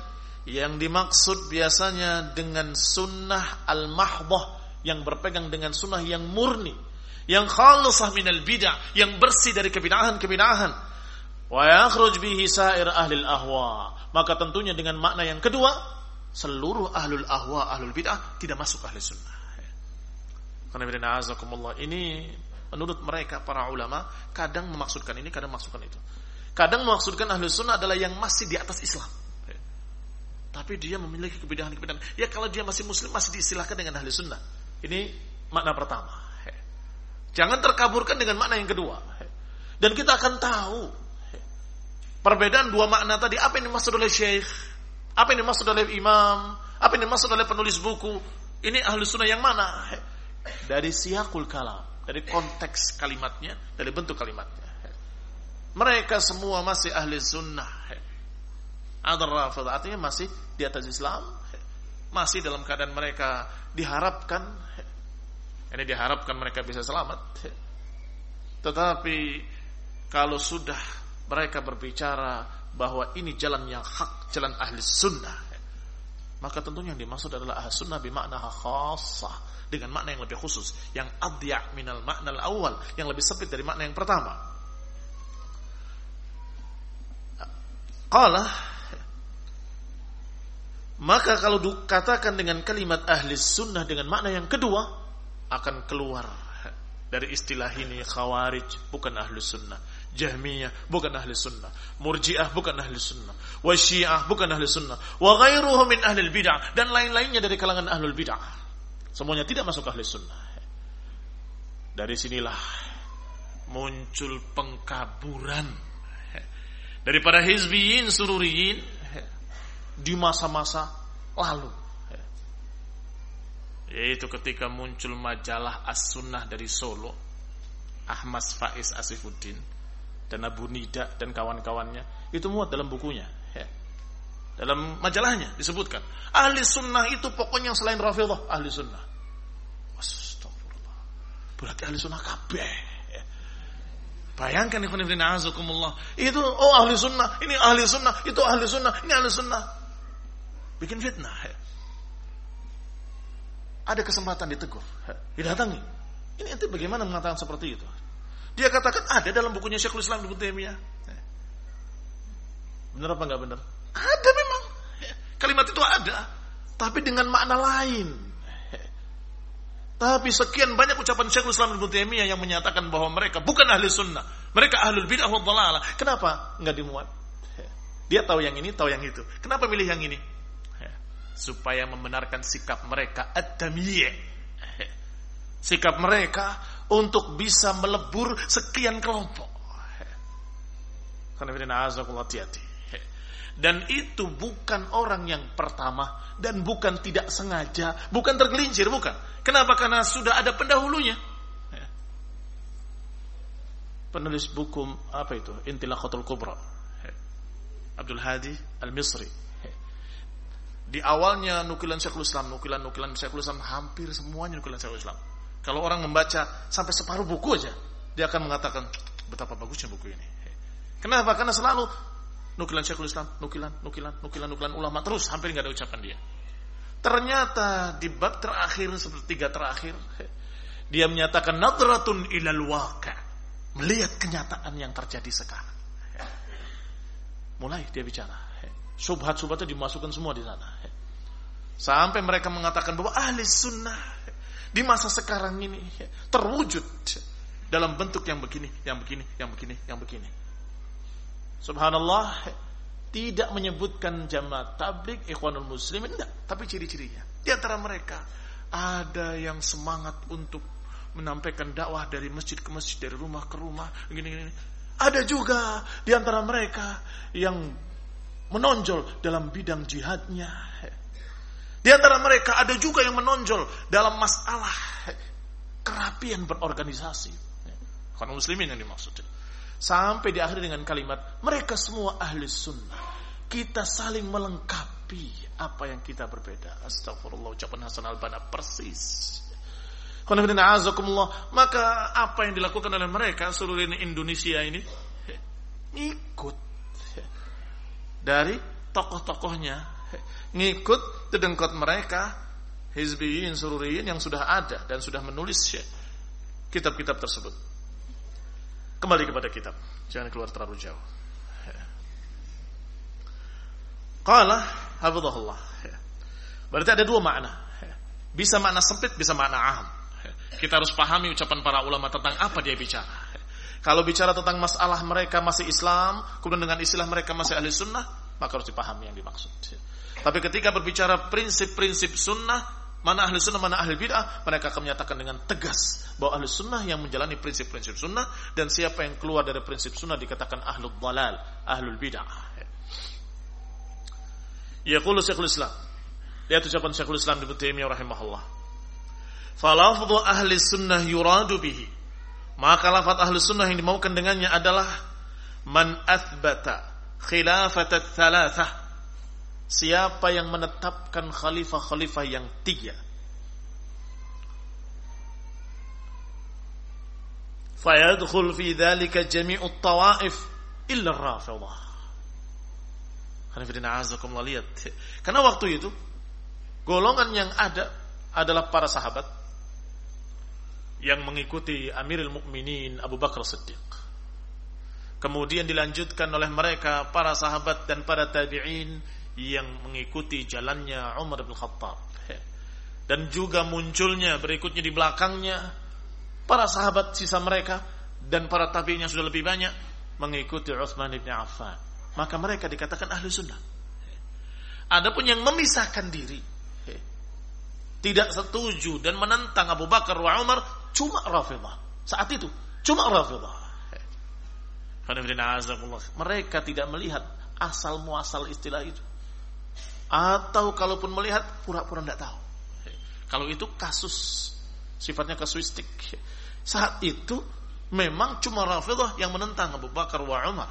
yang dimaksud biasanya dengan sunnah al-mahdah yang berpegang dengan sunnah yang murni, yang khalisah minal bidah, yang bersih dari kebid'ahan-kebid'ahan. Wa yakhruj bihi sa'ir ahli ahwa. Maka tentunya dengan makna yang kedua, seluruh ahlul ahwa, ahlul bid'ah tidak masuk ahli sunnah. Karena ini menurut mereka para ulama kadang memaksudkan ini, kadang memaksudkan itu. Kadang memaksudkan ahli sunnah adalah yang masih di atas Islam tapi dia memiliki kebidahan-kebidahan. Ya kalau dia masih muslim masih diistilahkan dengan ahli sunnah. Ini makna pertama. Jangan terkaburkan dengan makna yang kedua. Dan kita akan tahu perbedaan dua makna tadi. Apa yang dimaksud oleh syekh? Apa yang dimaksud oleh imam? Apa yang dimaksud oleh penulis buku? Ini ahli sunnah yang mana? Dari siakul kalam. Dari konteks kalimatnya. Dari bentuk kalimatnya. Mereka semua masih ahli sunnah. Adar Rafidah artinya masih di atas Islam, masih dalam keadaan mereka diharapkan ini diharapkan mereka bisa selamat. Tetapi kalau sudah mereka berbicara bahwa ini jalan yang hak jalan ahli sunnah maka tentunya yang dimaksud adalah ahli sunnah bimakna khasah dengan makna yang lebih khusus yang adya' minal makna awal yang lebih sempit dari makna yang pertama. Qala maka kalau dikatakan dengan kalimat ahli sunnah dengan makna yang kedua akan keluar dari istilah ini khawarij bukan ahli sunnah. Jahmiyah bukan ahli sunnah. Murjiah bukan ahli sunnah. Wasyiah bukan ahli sunnah. Wa ghairuhum min ahli bid'ah dan lain-lainnya dari kalangan ahli bid'ah. Semuanya tidak masuk ahli sunnah. Dari sinilah muncul pengkaburan. Daripada hizbiyin sururiyin di masa-masa lalu. Yaitu ketika muncul majalah As-Sunnah dari Solo, Ahmad Faiz Asifuddin dan Abu Nida dan kawan-kawannya itu muat dalam bukunya. Dalam majalahnya disebutkan ahli sunnah itu pokoknya selain Rafidah ahli sunnah. Astagfirullah. Berarti ahli sunnah kabeh. Bayangkan ikhwan ibn azakumullah. Itu oh ahli sunnah, ini ahli sunnah, itu ahli sunnah, ini ahli sunnah bikin fitnah. Ada kesempatan ditegur, didatangi. Ini nanti bagaimana mengatakan seperti itu? Dia katakan ada dalam bukunya Syekhul Islam Ibnu Taimiyah. Benar apa enggak benar? Ada memang. Kalimat itu ada, tapi dengan makna lain. Tapi sekian banyak ucapan Syekhul Islam Ibnu Taimiyah yang menyatakan bahwa mereka bukan ahli sunnah, mereka ahlul bid'ah wa dhalalah. Kenapa enggak dimuat? Dia tahu yang ini, tahu yang itu. Kenapa milih yang ini? Supaya membenarkan sikap mereka at sikap mereka untuk bisa melebur sekian kelompok. Dan itu bukan orang yang pertama dan bukan tidak sengaja bukan tergelincir bukan. Kenapa? Karena sudah ada pendahulunya. Penulis buku apa itu? Intilaqatul Kubra. Abdul Hadi Al-Misri di awalnya nukilan Syekhul Islam, nukilan-nukilan Syekhul Islam hampir semuanya nukilan Syekhul Islam. Kalau orang membaca sampai separuh buku aja, dia akan mengatakan betapa bagusnya buku ini. Kenapa? Karena selalu nukilan Syekhul Islam, nukilan, nukilan, nukilan, nukilan ulama terus hampir nggak ada ucapan dia. Ternyata di bab terakhir seperti tiga terakhir dia menyatakan nadratun ilal waka melihat kenyataan yang terjadi sekarang. Mulai dia bicara subhat-subhatnya dimasukkan semua di sana. Sampai mereka mengatakan bahwa ahli sunnah di masa sekarang ini terwujud dalam bentuk yang begini, yang begini, yang begini, yang begini. Subhanallah, tidak menyebutkan jamaah tablik ikhwanul muslimin enggak, tapi ciri-cirinya. Di antara mereka ada yang semangat untuk menampaikan dakwah dari masjid ke masjid, dari rumah ke rumah, gini-gini. Ada juga di antara mereka yang menonjol dalam bidang jihadnya. Di antara mereka ada juga yang menonjol dalam masalah kerapian berorganisasi. Karena muslimin yang dimaksud. Sampai di akhir dengan kalimat, mereka semua ahli sunnah. Kita saling melengkapi apa yang kita berbeda. Astagfirullah, ucapan Hasan al-Banna persis. Maka apa yang dilakukan oleh mereka seluruh Indonesia ini ikut dari tokoh-tokohnya ngikut dedengkot mereka hizbiyin sururiyin yang sudah ada dan sudah menulis kitab-kitab tersebut. Kembali kepada kitab. Jangan keluar terlalu jauh. Qala hafizahullah. Berarti ada dua makna. Bisa makna sempit bisa makna aham. Kita harus pahami ucapan para ulama tentang apa dia bicara. Kalau bicara tentang masalah mereka masih Islam, kemudian dengan istilah mereka masih ahli sunnah, maka harus dipahami yang dimaksud. Tapi ketika berbicara prinsip-prinsip sunnah, mana ahli sunnah, mana ahli bid'ah, mereka akan menyatakan dengan tegas bahwa ahli sunnah yang menjalani prinsip-prinsip sunnah, dan siapa yang keluar dari prinsip sunnah dikatakan ahli dalal, ahlul bid'ah. Yaqulu Syekhul Islam. Lihat ucapan Syekhul Islam di Taimiyah rahimahullah. Falafdhu ahli sunnah yuradu bihi maka lafaz ahli sunnah yang dimaukan dengannya adalah man athbata khilafat thalathah siapa yang menetapkan khalifah-khalifah yang tiga? Fayadkhul fi dhalika jami'u tawaif illa rafidah lihat. Karena waktu itu golongan yang ada adalah para sahabat yang mengikuti Amirul Mukminin Abu Bakar Siddiq kemudian dilanjutkan oleh mereka para sahabat dan para tabi'in yang mengikuti jalannya Umar bin Khattab dan juga munculnya berikutnya di belakangnya para sahabat sisa mereka dan para tabi'in yang sudah lebih banyak mengikuti Utsman bin Affan. Maka mereka dikatakan ahli sunnah. Adapun yang memisahkan diri tidak setuju dan menentang Abu Bakar wa Umar cuma Rafidah. Saat itu cuma Rafidah. Mereka tidak melihat asal muasal istilah itu. Atau kalaupun melihat pura-pura tidak tahu. Kalau itu kasus sifatnya kasuistik. Saat itu memang cuma Rafidah yang menentang Abu Bakar wa Umar.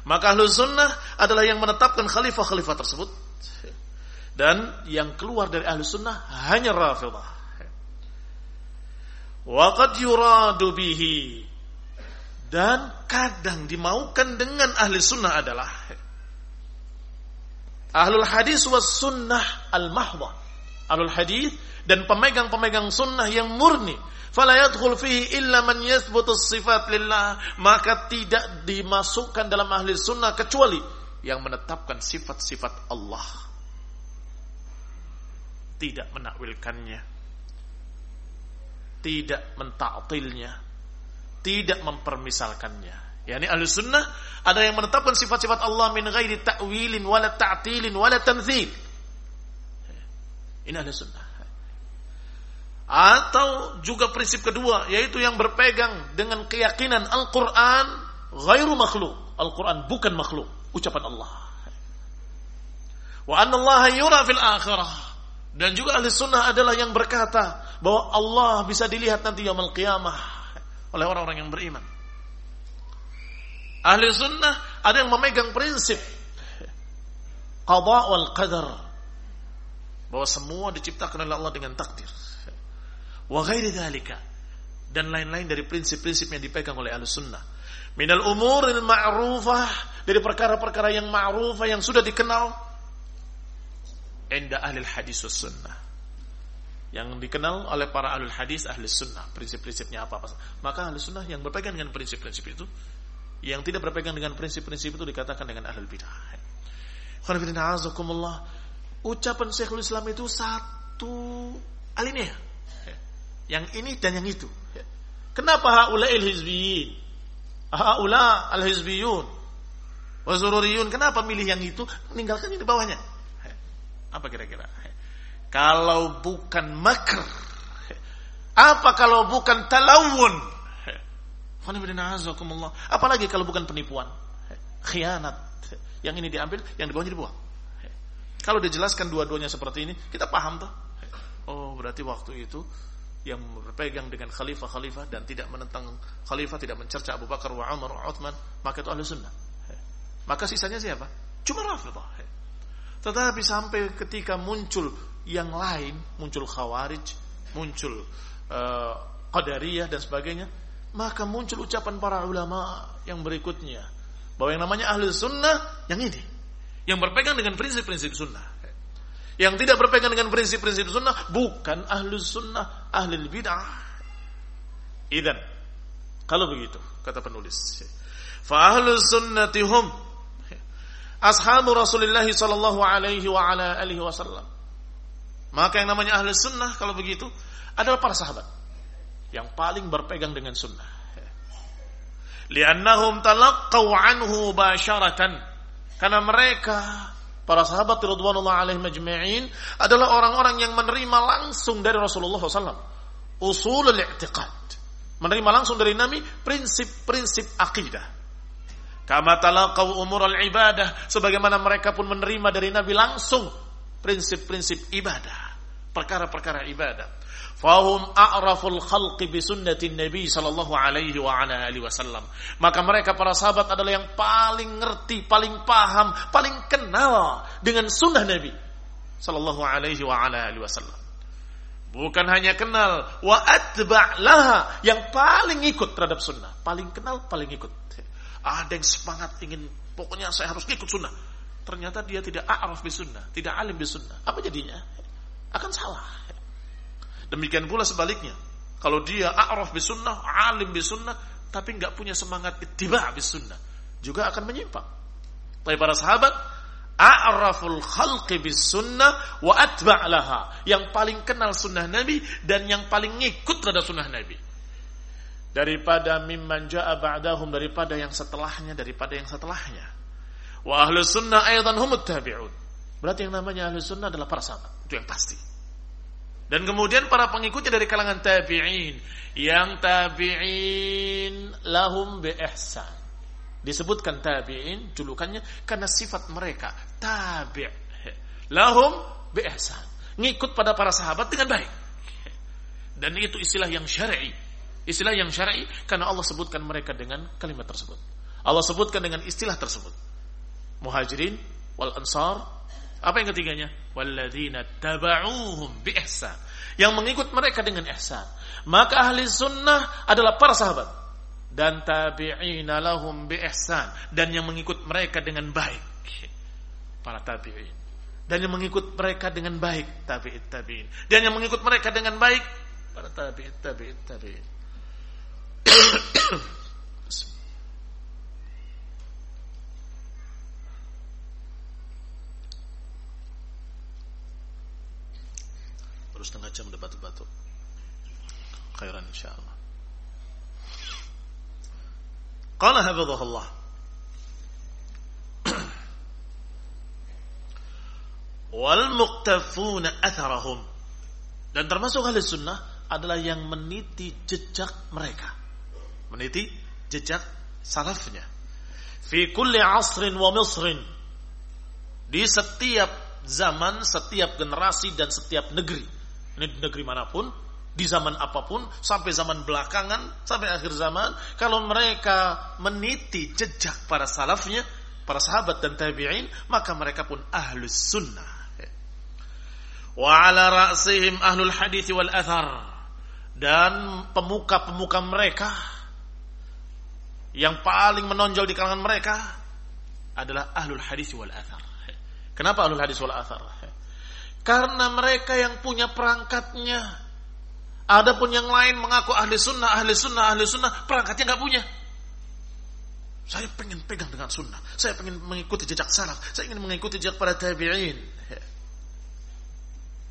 Maka ahlu sunnah adalah yang menetapkan khalifah-khalifah tersebut. Dan yang keluar dari ahlu sunnah hanya Rafidah. Waqad yuradu bihi. Dan kadang dimaukan dengan ahli sunnah adalah ahlul hadis was sunnah al mahdah. Ahlul hadis dan pemegang-pemegang sunnah yang murni. Fala yadkhul fihi illa man yathbutu sifat lillah. Maka tidak dimasukkan dalam ahli sunnah kecuali yang menetapkan sifat-sifat Allah. Tidak menakwilkannya. Tidak mentaktilnya tidak mempermisalkannya yakni ahli sunnah ada yang menetapkan sifat-sifat Allah min ghairi ta'wilin wala ta'tilin wala tamthil ini ahli sunnah atau juga prinsip kedua yaitu yang berpegang dengan keyakinan Al-Qur'an ghairu makhluk. Al-Qur'an bukan makhluk, ucapan Allah. Wa anna Allah yura fil akhirah. Dan juga ahli sunnah adalah yang berkata bahwa Allah bisa dilihat nanti yaumul qiyamah oleh orang-orang yang beriman. Ahli sunnah ada yang memegang prinsip qada wal qadar bahwa semua diciptakan oleh Allah dengan takdir. Wa ghairi dhalika dan lain-lain dari prinsip-prinsip yang dipegang oleh ahli sunnah. Minal umuril ma'rufah dari perkara-perkara yang ma'rufah yang sudah dikenal. Enda ahli hadis sunnah yang dikenal oleh para ahli hadis ahli sunnah prinsip-prinsipnya apa, apa maka ahli sunnah yang berpegang dengan prinsip-prinsip itu yang tidak berpegang dengan prinsip-prinsip itu dikatakan dengan ahli bidah ucapan Syekhul Islam itu satu alinea yang ini dan yang itu. Kenapa haula il-hizbiyin? Haula al-hizbiyun. Wazururiyun. Kenapa milih yang itu? Meninggalkan yang di bawahnya. Apa kira-kira? Kalau bukan makr. Apa kalau bukan talawun? Apalagi kalau bukan penipuan. Khianat. Yang ini diambil, yang di bawahnya dibuang. Kalau dijelaskan dua-duanya seperti ini, kita paham tuh. Oh, berarti waktu itu yang berpegang dengan khalifah-khalifah dan tidak menentang khalifah, tidak mencerca Abu Bakar wa Umar wa Uthman, maka itu ahli sunnah. Maka sisanya siapa? Cuma Rafidah. Tetapi sampai ketika muncul yang lain, muncul Khawarij, muncul uh, Qadariyah dan sebagainya, maka muncul ucapan para ulama yang berikutnya bahwa yang namanya ahli sunnah yang ini, yang berpegang dengan prinsip-prinsip sunnah. Yang tidak berpegang dengan prinsip-prinsip sunnah bukan ahlu sunnah, ahli bid'ah. Idan, kalau begitu kata penulis, fa ahlu sunnati hum ashabu Rasulullah sallallahu alaihi wa ala alihi wasallam. Maka yang namanya ahli sunnah kalau begitu adalah para sahabat yang paling berpegang dengan sunnah. Liannahum talaqqaw anhu basyaratan. Karena mereka para sahabat radhiyallahu alaihim majma'in adalah orang-orang yang menerima langsung dari Rasulullah SAW usulul i'tiqad menerima langsung dari Nabi prinsip-prinsip akidah kama talaqaw umur al-ibadah sebagaimana mereka pun menerima dari Nabi langsung prinsip-prinsip ibadah perkara-perkara ibadah Fahum a'raful khalqi bi sunnatin Nabi sallallahu alaihi wa ala alihi wasallam. Maka mereka para sahabat adalah yang paling ngerti, paling paham, paling kenal dengan sunnah Nabi sallallahu alaihi wa ala alihi wasallam. Bukan hanya kenal, wa atba' laha yang paling ikut terhadap sunnah, paling kenal, paling ikut. Ada yang semangat ingin pokoknya saya harus ikut sunnah. Ternyata dia tidak a'raf bi sunnah, tidak alim bi sunnah. Apa jadinya? Akan salah. Demikian pula sebaliknya. Kalau dia a'raf bis sunnah, alim bis sunnah, tapi nggak punya semangat ittiba bis sunnah, juga akan menyimpang. Tapi para sahabat, a'raful khalqi bis sunnah wa atba' laha. Yang paling kenal sunnah Nabi dan yang paling ngikut terhadap sunnah Nabi. Daripada mimman ja'a ba'dahum, daripada yang setelahnya, daripada yang setelahnya. Wa ahlu sunnah ayatan humut tabi'un. Berarti yang namanya ahlu sunnah adalah para sahabat. Itu yang pasti. Dan kemudian para pengikutnya dari kalangan tabi'in. Yang tabi'in lahum bi ihsan. Disebutkan tabi'in julukannya karena sifat mereka tabi' lahum bi ihsan. Ngikut pada para sahabat dengan baik. Dan itu istilah yang syar'i. Istilah yang syar'i karena Allah sebutkan mereka dengan kalimat tersebut. Allah sebutkan dengan istilah tersebut. Muhajirin wal ansar apa yang ketiganya? Walladzina taba'uhum bi ihsan. Yang mengikut mereka dengan ihsan. Maka ahli sunnah adalah para sahabat dan tabi'ina lahum bi ihsan dan yang mengikut mereka dengan baik. Para tabi'in. Dan yang mengikut mereka dengan baik, tabi'in tabi'in. Dan yang mengikut mereka dengan baik, para tabi'in tabi'in tabi'in. Jam udah batu-batu. Khairan insyaallah. Qala hafizahullah. Wal muqtafuna atharahum. Dan termasuk ahli sunnah adalah yang meniti jejak mereka. Meniti jejak salafnya. Fi kulli asrin wa misrin. Di setiap zaman, setiap generasi dan setiap negeri negeri mana pun, di zaman apa pun, sampai zaman belakangan, sampai akhir zaman, kalau mereka meniti jejak para salafnya, para sahabat dan tabi'in, maka mereka pun ahlus sunnah. Wa ala ra'sihim ahlul hadith wal athar. Dan pemuka-pemuka mereka yang paling menonjol di kalangan mereka adalah ahlul hadith wal athar. Kenapa ahlul hadith wal athar? Karena mereka yang punya perangkatnya. Adapun yang lain mengaku ahli sunnah, ahli sunnah, ahli sunnah, perangkatnya nggak punya. Saya pengen pegang dengan sunnah. Saya pengen mengikuti jejak salaf. Saya ingin mengikuti jejak para tabi'in.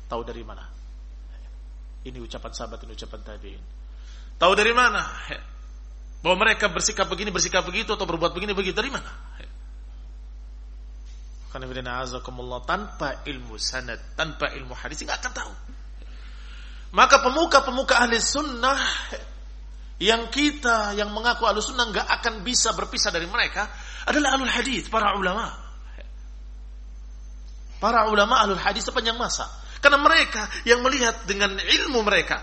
Tahu dari mana? Ini ucapan sahabat, ini ucapan tabi'in. Tahu dari mana? Bahwa mereka bersikap begini, bersikap begitu, atau berbuat begini, begitu. Dari mana? Tanpa ilmu sanad, tanpa ilmu hadis nggak akan tahu. Maka pemuka-pemuka ahli sunnah yang kita yang mengaku ahli sunnah nggak akan bisa berpisah dari mereka adalah ahli hadis, para ulama. Para ulama ahli hadis sepanjang masa. Karena mereka yang melihat dengan ilmu mereka.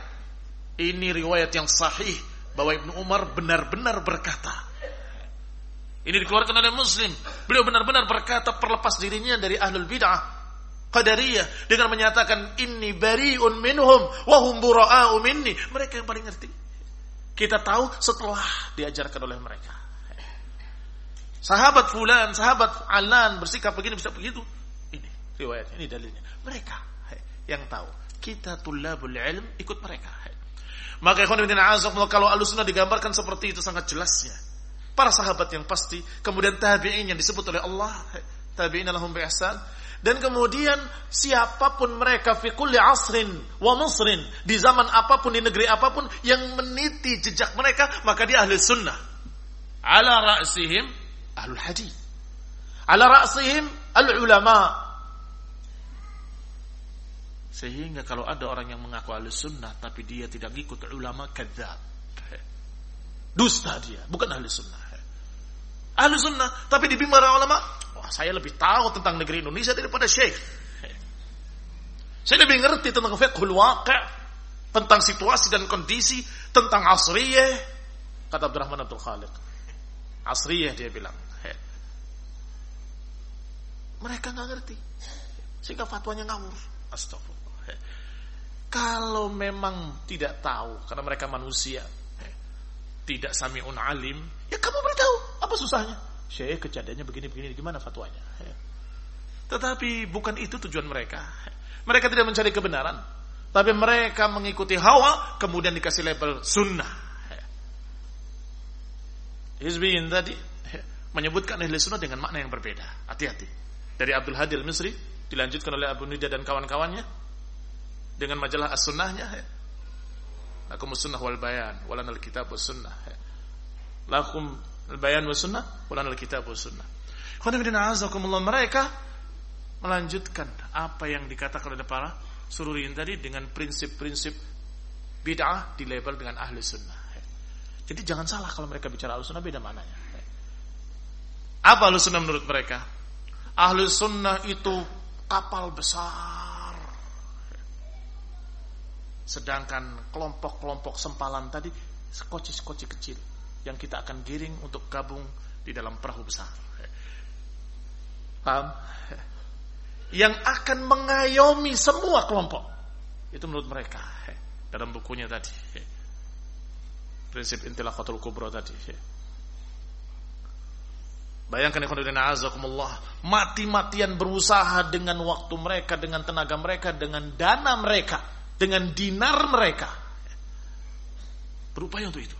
Ini riwayat yang sahih bahwa Ibnu Umar benar-benar berkata, ini dikeluarkan oleh Muslim. Beliau benar-benar berkata perlepas dirinya dari ahlul bid'ah. Qadariyah dengan menyatakan inni bariun minhum wa hum bura'u minni. Mereka yang paling ngerti. Kita tahu setelah diajarkan oleh mereka. Sahabat fulan, sahabat alan bersikap begini bisa begitu. Ini riwayatnya, ini dalilnya. Mereka yang tahu. Kita tulabul ilm ikut mereka. Maka ikhwan kalau alusuna digambarkan seperti itu sangat jelasnya para sahabat yang pasti, kemudian tabi'in yang disebut oleh Allah, tabi'in lahum bi'ahsan, dan kemudian siapa pun mereka fi kulli asrin wa musrin. Di zaman apa pun di negeri apa pun yang meniti jejak mereka maka dia ahli sunnah. Ala ra'sihim ahlul hadis ala ra'sihim al ulama sehingga kalau ada orang yang mengaku ahli sunnah tapi dia tidak ikut ulama kadzab. Dusta dia. Bukan ahli sunnah ahli sunnah, tapi dibimbing para ulama, wah saya lebih tahu tentang negeri Indonesia daripada syekh. Saya lebih ngerti tentang fiqhul waqi'. tentang situasi dan kondisi, tentang asriyah. Kata Abdurrahman Abdul Khaliq. Asriyah dia bilang. Mereka nggak ngerti. Sehingga fatwanya ngawur. Astagfirullah. Kalau memang tidak tahu, karena mereka manusia, tidak sami'un alim, ya kamu beritahu. Apa susahnya? Syekh kejadiannya begini-begini, gimana fatwanya? Tetapi bukan itu tujuan mereka. Mereka tidak mencari kebenaran. Tapi mereka mengikuti hawa, kemudian dikasih label sunnah. Hizbiyin tadi menyebutkan ahli sunnah dengan makna yang berbeda. Hati-hati. Dari Abdul Hadi al-Misri, dilanjutkan oleh Abu Nida dan kawan-kawannya, dengan majalah as-sunnahnya. Lakum sunnah wal bayan, walana al-kitab sunnah. Lakum al-bayan was sunnah, walana al-kitab was sunnah. Mereka melanjutkan apa yang dikatakan oleh para sururiin tadi dengan prinsip-prinsip bid'ah di label dengan ahli sunnah. Jadi jangan salah kalau mereka bicara ahli sunnah beda mananya. Apa ahli sunnah menurut mereka? Ahli sunnah itu kapal besar. Sedangkan kelompok-kelompok sempalan tadi sekoci-sekoci kecil yang kita akan giring untuk gabung di dalam perahu besar. Paham? yang akan mengayomi semua kelompok. Itu menurut mereka dalam bukunya tadi. Prinsip intilaqatul kubra tadi. Bayangkan ikhwan azakumullah, mati-matian berusaha dengan waktu mereka, dengan tenaga mereka, dengan dana mereka, dengan dinar mereka. Berupaya untuk itu.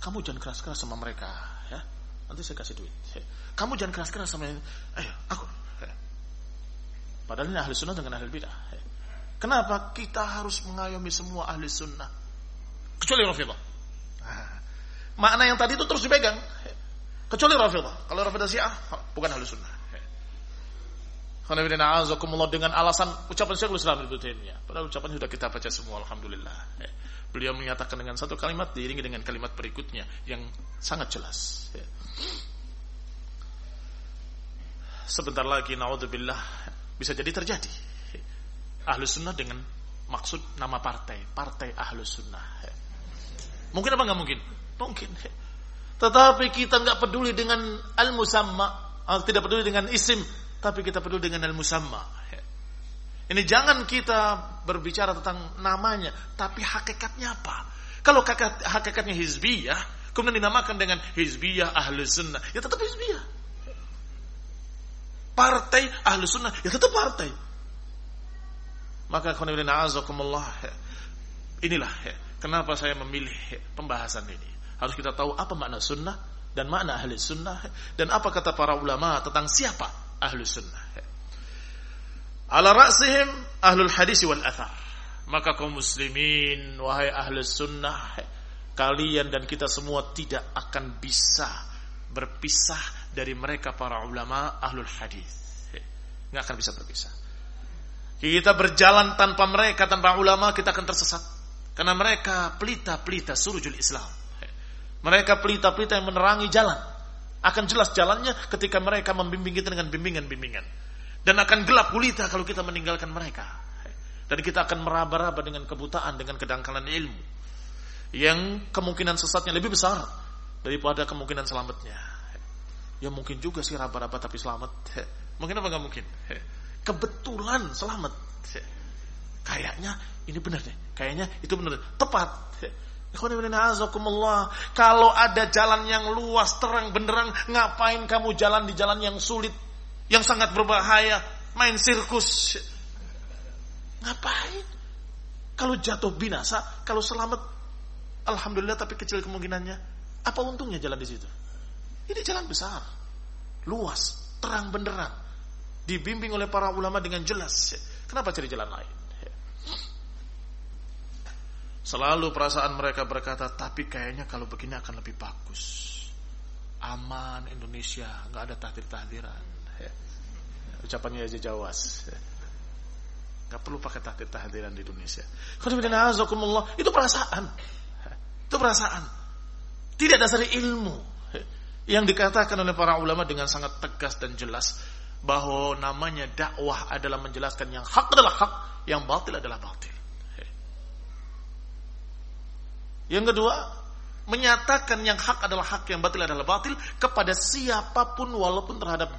Kamu jangan keras-keras sama mereka, ya. Nanti saya kasih duit. Kamu jangan keras-keras sama ayo, aku Padahal ini ahli sunnah dengan ahli bidah. Kenapa kita harus mengayomi semua ahli sunnah? Kecuali Rafidah. Nah, makna yang tadi itu terus dipegang. Kecuali Rafidah. Kalau Rafidah Syiah, bukan ahli sunnah. dengan alasan ucapan Syekhul Islam Ibnu Taimiyah. Padahal ucapan sudah kita baca semua alhamdulillah. Beliau menyatakan dengan satu kalimat diiringi dengan kalimat berikutnya yang sangat jelas. Sebentar lagi naudzubillah bisa jadi terjadi. Ahlu sunnah dengan maksud nama partai. Partai ahlu sunnah. Mungkin apa nggak mungkin? Mungkin. Tetapi kita nggak peduli dengan al-musamma. Tidak peduli dengan isim. Tapi kita peduli dengan al-musamma. Ini jangan kita berbicara tentang namanya. Tapi hakikatnya apa? Kalau hakikatnya hizbiyah. Kemudian dinamakan dengan hizbiyah ahlu sunnah. Ya tetap hizbiyah partai ahlu sunnah, ya tetap partai. Maka azakumullah inilah kenapa saya memilih pembahasan ini. Harus kita tahu apa makna sunnah dan makna ahli sunnah dan apa kata para ulama tentang siapa ahli sunnah. Ala ra'sihim ahlul hadis wal athar. Maka kaum muslimin wahai ahli sunnah kalian dan kita semua tidak akan bisa berpisah dari mereka para ulama ahlul hadis. Nggak akan bisa berpisah. Kita berjalan tanpa mereka, tanpa ulama, kita akan tersesat. Karena mereka pelita-pelita surujul Islam. Mereka pelita-pelita yang menerangi jalan. Akan jelas jalannya ketika mereka membimbing kita dengan bimbingan-bimbingan. Dan akan gelap gulita kalau kita meninggalkan mereka. Dan kita akan meraba-raba dengan kebutaan, dengan kedangkalan ilmu. Yang kemungkinan sesatnya lebih besar daripada kemungkinan selamatnya. Ya mungkin juga sih raba-raba tapi selamat. Mungkin apa nggak mungkin? Kebetulan selamat. Kayaknya ini benar deh. Kayaknya itu benar. Tepat. Kalau ada jalan yang luas, terang, benderang, ngapain kamu jalan di jalan yang sulit, yang sangat berbahaya, main sirkus? Ngapain? Kalau jatuh binasa, kalau selamat, alhamdulillah tapi kecil kemungkinannya. Apa untungnya jalan di situ? Ini jalan besar, luas, terang benderang, dibimbing oleh para ulama dengan jelas. Kenapa cari jalan lain? Selalu perasaan mereka berkata, tapi kayaknya kalau begini akan lebih bagus. Aman Indonesia, nggak ada tahdir-tahdiran. Ucapannya aja jawas. Nggak perlu pakai tahdir-tahdiran di Indonesia. Itu perasaan. Itu perasaan. Tidak dasar ilmu yang dikatakan oleh para ulama dengan sangat tegas dan jelas bahwa namanya dakwah adalah menjelaskan yang hak adalah hak, yang batil adalah batil. Yang kedua, menyatakan yang hak adalah hak, yang batil adalah batil kepada siapa pun walaupun terhadap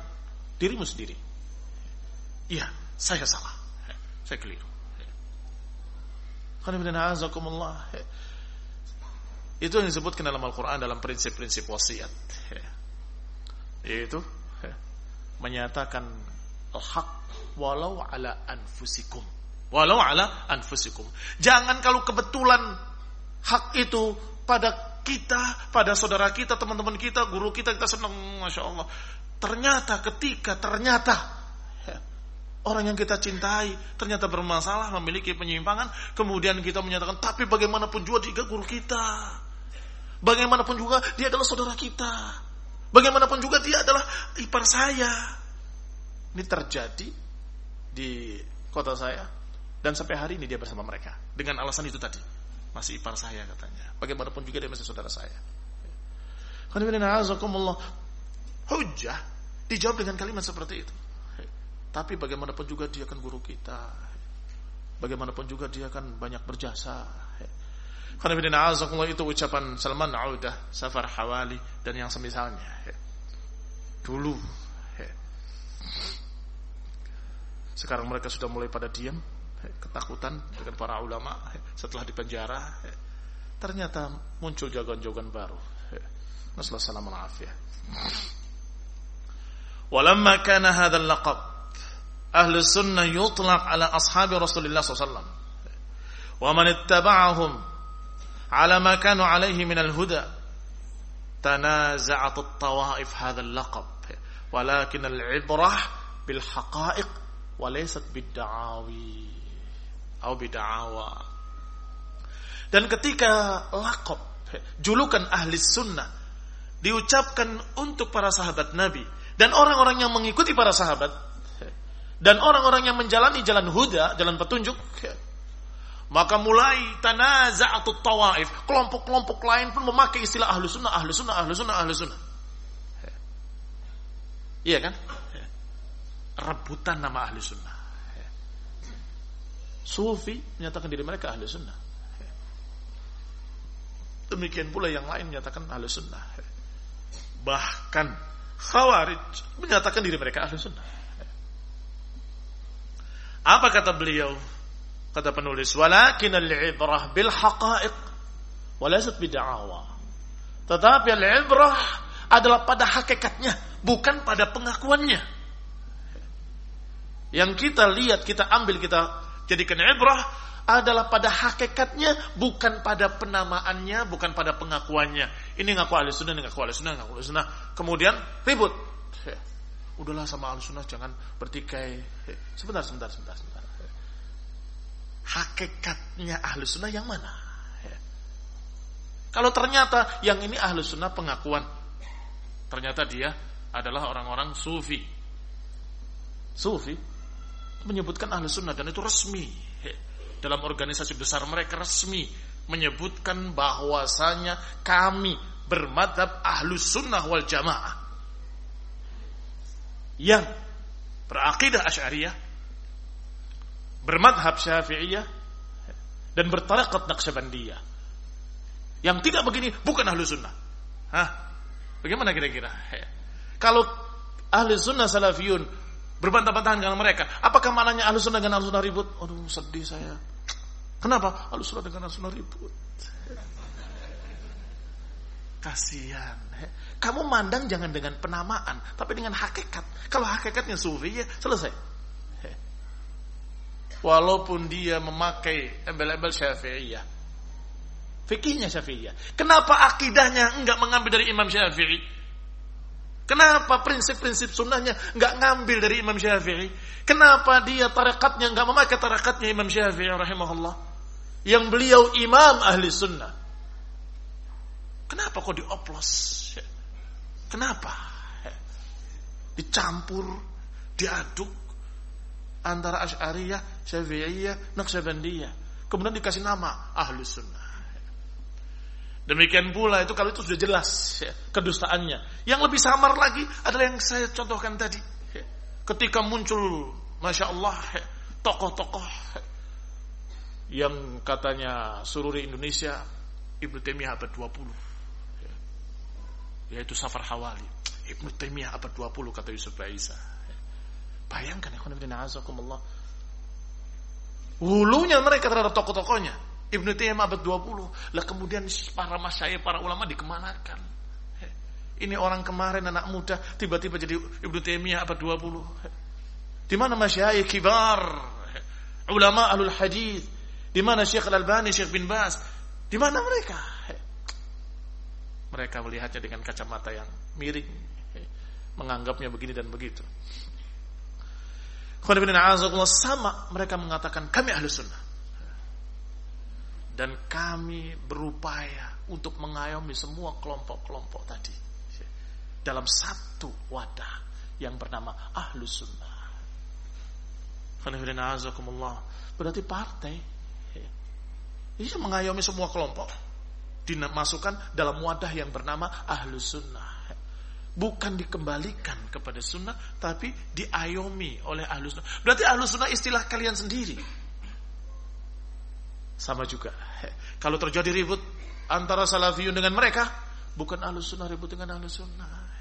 dirimu sendiri. Iya, saya salah. Saya keliru. Itu yang disebutkan dalam Al-Quran dalam prinsip-prinsip wasiat. Yaitu menyatakan al-haq walau ala anfusikum. Walau ala anfusikum. Jangan kalau kebetulan hak itu pada kita, pada saudara kita, teman-teman kita, guru kita, kita senang, Masya Allah. Ternyata ketika ternyata Orang yang kita cintai ternyata bermasalah, memiliki penyimpangan, kemudian kita menyatakan, tapi bagaimanapun juga dia guru kita. Bagaimanapun juga dia adalah saudara kita. Bagaimanapun juga dia adalah ipar saya. Ini terjadi di kota saya dan sampai hari ini dia bersama mereka dengan alasan itu tadi. Masih ipar saya katanya. Bagaimanapun juga dia masih saudara saya. Hujah dijawab dengan kalimat seperti itu. Tapi bagaimanapun juga dia akan guru kita. Bagaimanapun juga dia akan banyak berjasa. Karena itu ucapan Salman Audah, Safar Hawali dan yang semisalnya. Dulu sekarang mereka sudah mulai pada diam, ketakutan dengan para ulama setelah dipenjara. Ternyata muncul jagoan-jagoan baru. Nasallallahu alaihi Walamma kana hadzal laqab ahli sunnah yutlaq ala ashabi Rasulullah SAW. Wa man ittaba'ahum ala ma kanu alaihi min al-huda. Tanaza'at at-tawaif al-laqab. Walakin al-ibrah bil haqa'iq wa laysat bid-da'awi. Atau bid'awa dan ketika laqab julukan ahli sunnah diucapkan untuk para sahabat Nabi dan orang-orang yang mengikuti para sahabat dan orang-orang yang menjalani jalan huda, jalan petunjuk, maka mulai tanaza'atut tawaif. Kelompok-kelompok lain pun memakai istilah ahlu sunnah, ahlu sunnah, ahlu sunnah, ahlu sunnah. Iya kan? Rebutan nama ahlu sunnah. Sufi menyatakan diri mereka ahlu sunnah. Demikian pula yang lain menyatakan ahlu sunnah. Bahkan Khawarij menyatakan diri mereka ahlu sunnah. Apa kata beliau? Kata penulis, "Walakin al-ibrah bil haqa'iq walaysat bid'awa." Tetapi al-ibrah adalah pada hakikatnya, bukan pada pengakuannya. Yang kita lihat, kita ambil, kita jadikan ibrah adalah pada hakikatnya, bukan pada penamaannya, bukan pada pengakuannya. Ini ngaku ahli sunnah, ini ngaku ahli ngaku ahli sunnah. Kemudian ribut udahlah sama al sunnah jangan bertikai. Sebentar, sebentar, sebentar, sebentar. Hakikatnya ahlu sunnah yang mana? Kalau ternyata yang ini ahlu sunnah pengakuan, ternyata dia adalah orang-orang sufi. Sufi menyebutkan ahlu sunnah dan itu resmi. Dalam organisasi besar mereka resmi menyebutkan bahwasanya kami bermadhab ahlu sunnah wal jamaah yang berakidah Asy'ariyah, bermadhab Syafi'iyah dan bertarikat Naqsyabandiyah. Yang tidak begini bukan ahlu sunnah. Hah? Bagaimana kira-kira? Kalau ahli sunnah salafiyun berbantah-bantahan dengan mereka, apakah maknanya ahli sunnah dengan ahli sunnah ribut? Aduh sedih saya. Kenapa? Ahli sunnah dengan ahli sunnah ribut. Kasihan. Kamu mandang jangan dengan penamaan, tapi dengan hakikat. Kalau hakikatnya sufi ya selesai. Walaupun dia memakai embel-embel syafi'iyah. Fikihnya syafi'iyah. Kenapa akidahnya enggak mengambil dari Imam Syafi'i? Kenapa prinsip-prinsip sunnahnya enggak ngambil dari Imam Syafi'i? Kenapa dia tarekatnya enggak memakai tarekatnya Imam Syafi'i rahimahullah? Yang beliau imam ahli sunnah. Kenapa kok dioplos? Kenapa? Dicampur, diaduk antara Asy'ariyah, Syafi'iyah, Naqsyabandiyah. Kemudian dikasih nama Ahlu Sunnah. Demikian pula itu kalau itu sudah jelas ya, kedustaannya. Yang lebih samar lagi adalah yang saya contohkan tadi. Ketika muncul, masya Allah, tokoh-tokoh yang katanya sururi Indonesia Ibnu Taimiyah abad 20. Ya. Yaitu Safar Hawali. Ibnu Taimiyah abad 20 kata Yusuf Baisa. Ya. Bayangkan ya. Hulunya mereka terhadap tokoh-tokohnya. Ibnu Taimiyah abad 20. Lah kemudian para masyayikh, para ulama dikemanakan. Ini orang kemarin anak muda tiba-tiba jadi Ibnu Taimiyah abad 20. Di mana masyayikh kibar, ulama alul hadis, di mana Syekh Al-Albani, Syekh bin Bas, di mana mereka? Mereka melihatnya dengan kacamata yang miring, menganggapnya begini dan begitu. sama mereka mengatakan kami ahli sunnah dan kami berupaya untuk mengayomi semua kelompok-kelompok tadi dalam satu wadah yang bernama ahlu sunnah. Berarti partai ia mengayomi semua kelompok. Dimasukkan dalam wadah yang bernama ahlu sunnah. Bukan dikembalikan kepada sunnah, tapi diayomi oleh ahlu sunnah. Berarti ahlu sunnah istilah kalian sendiri. Sama juga. Kalau terjadi ribut antara salafiyun dengan mereka, bukan ahlu sunnah ribut dengan ahlu sunnah.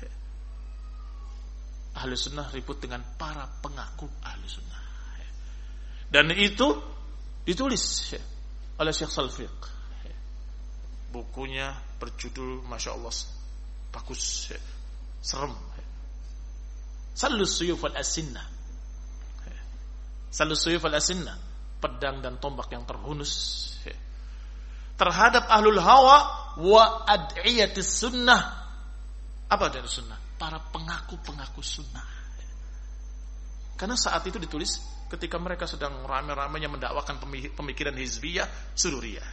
Ahlu sunnah ribut dengan para pengaku ahlu sunnah. Dan itu ditulis oleh Syekh Salfiq. Bukunya berjudul Masya Allah bagus, serem. Salus suyuf al-asinna. Salus suyuf al-asinna. Pedang dan tombak yang terhunus. Terhadap ahlul hawa wa ad'iyatis sunnah. Apa dari sunnah? Para pengaku-pengaku sunnah. Karena saat itu ditulis ketika mereka sedang rame-ramenya mendakwakan pemikiran hizbiyah sururiyah.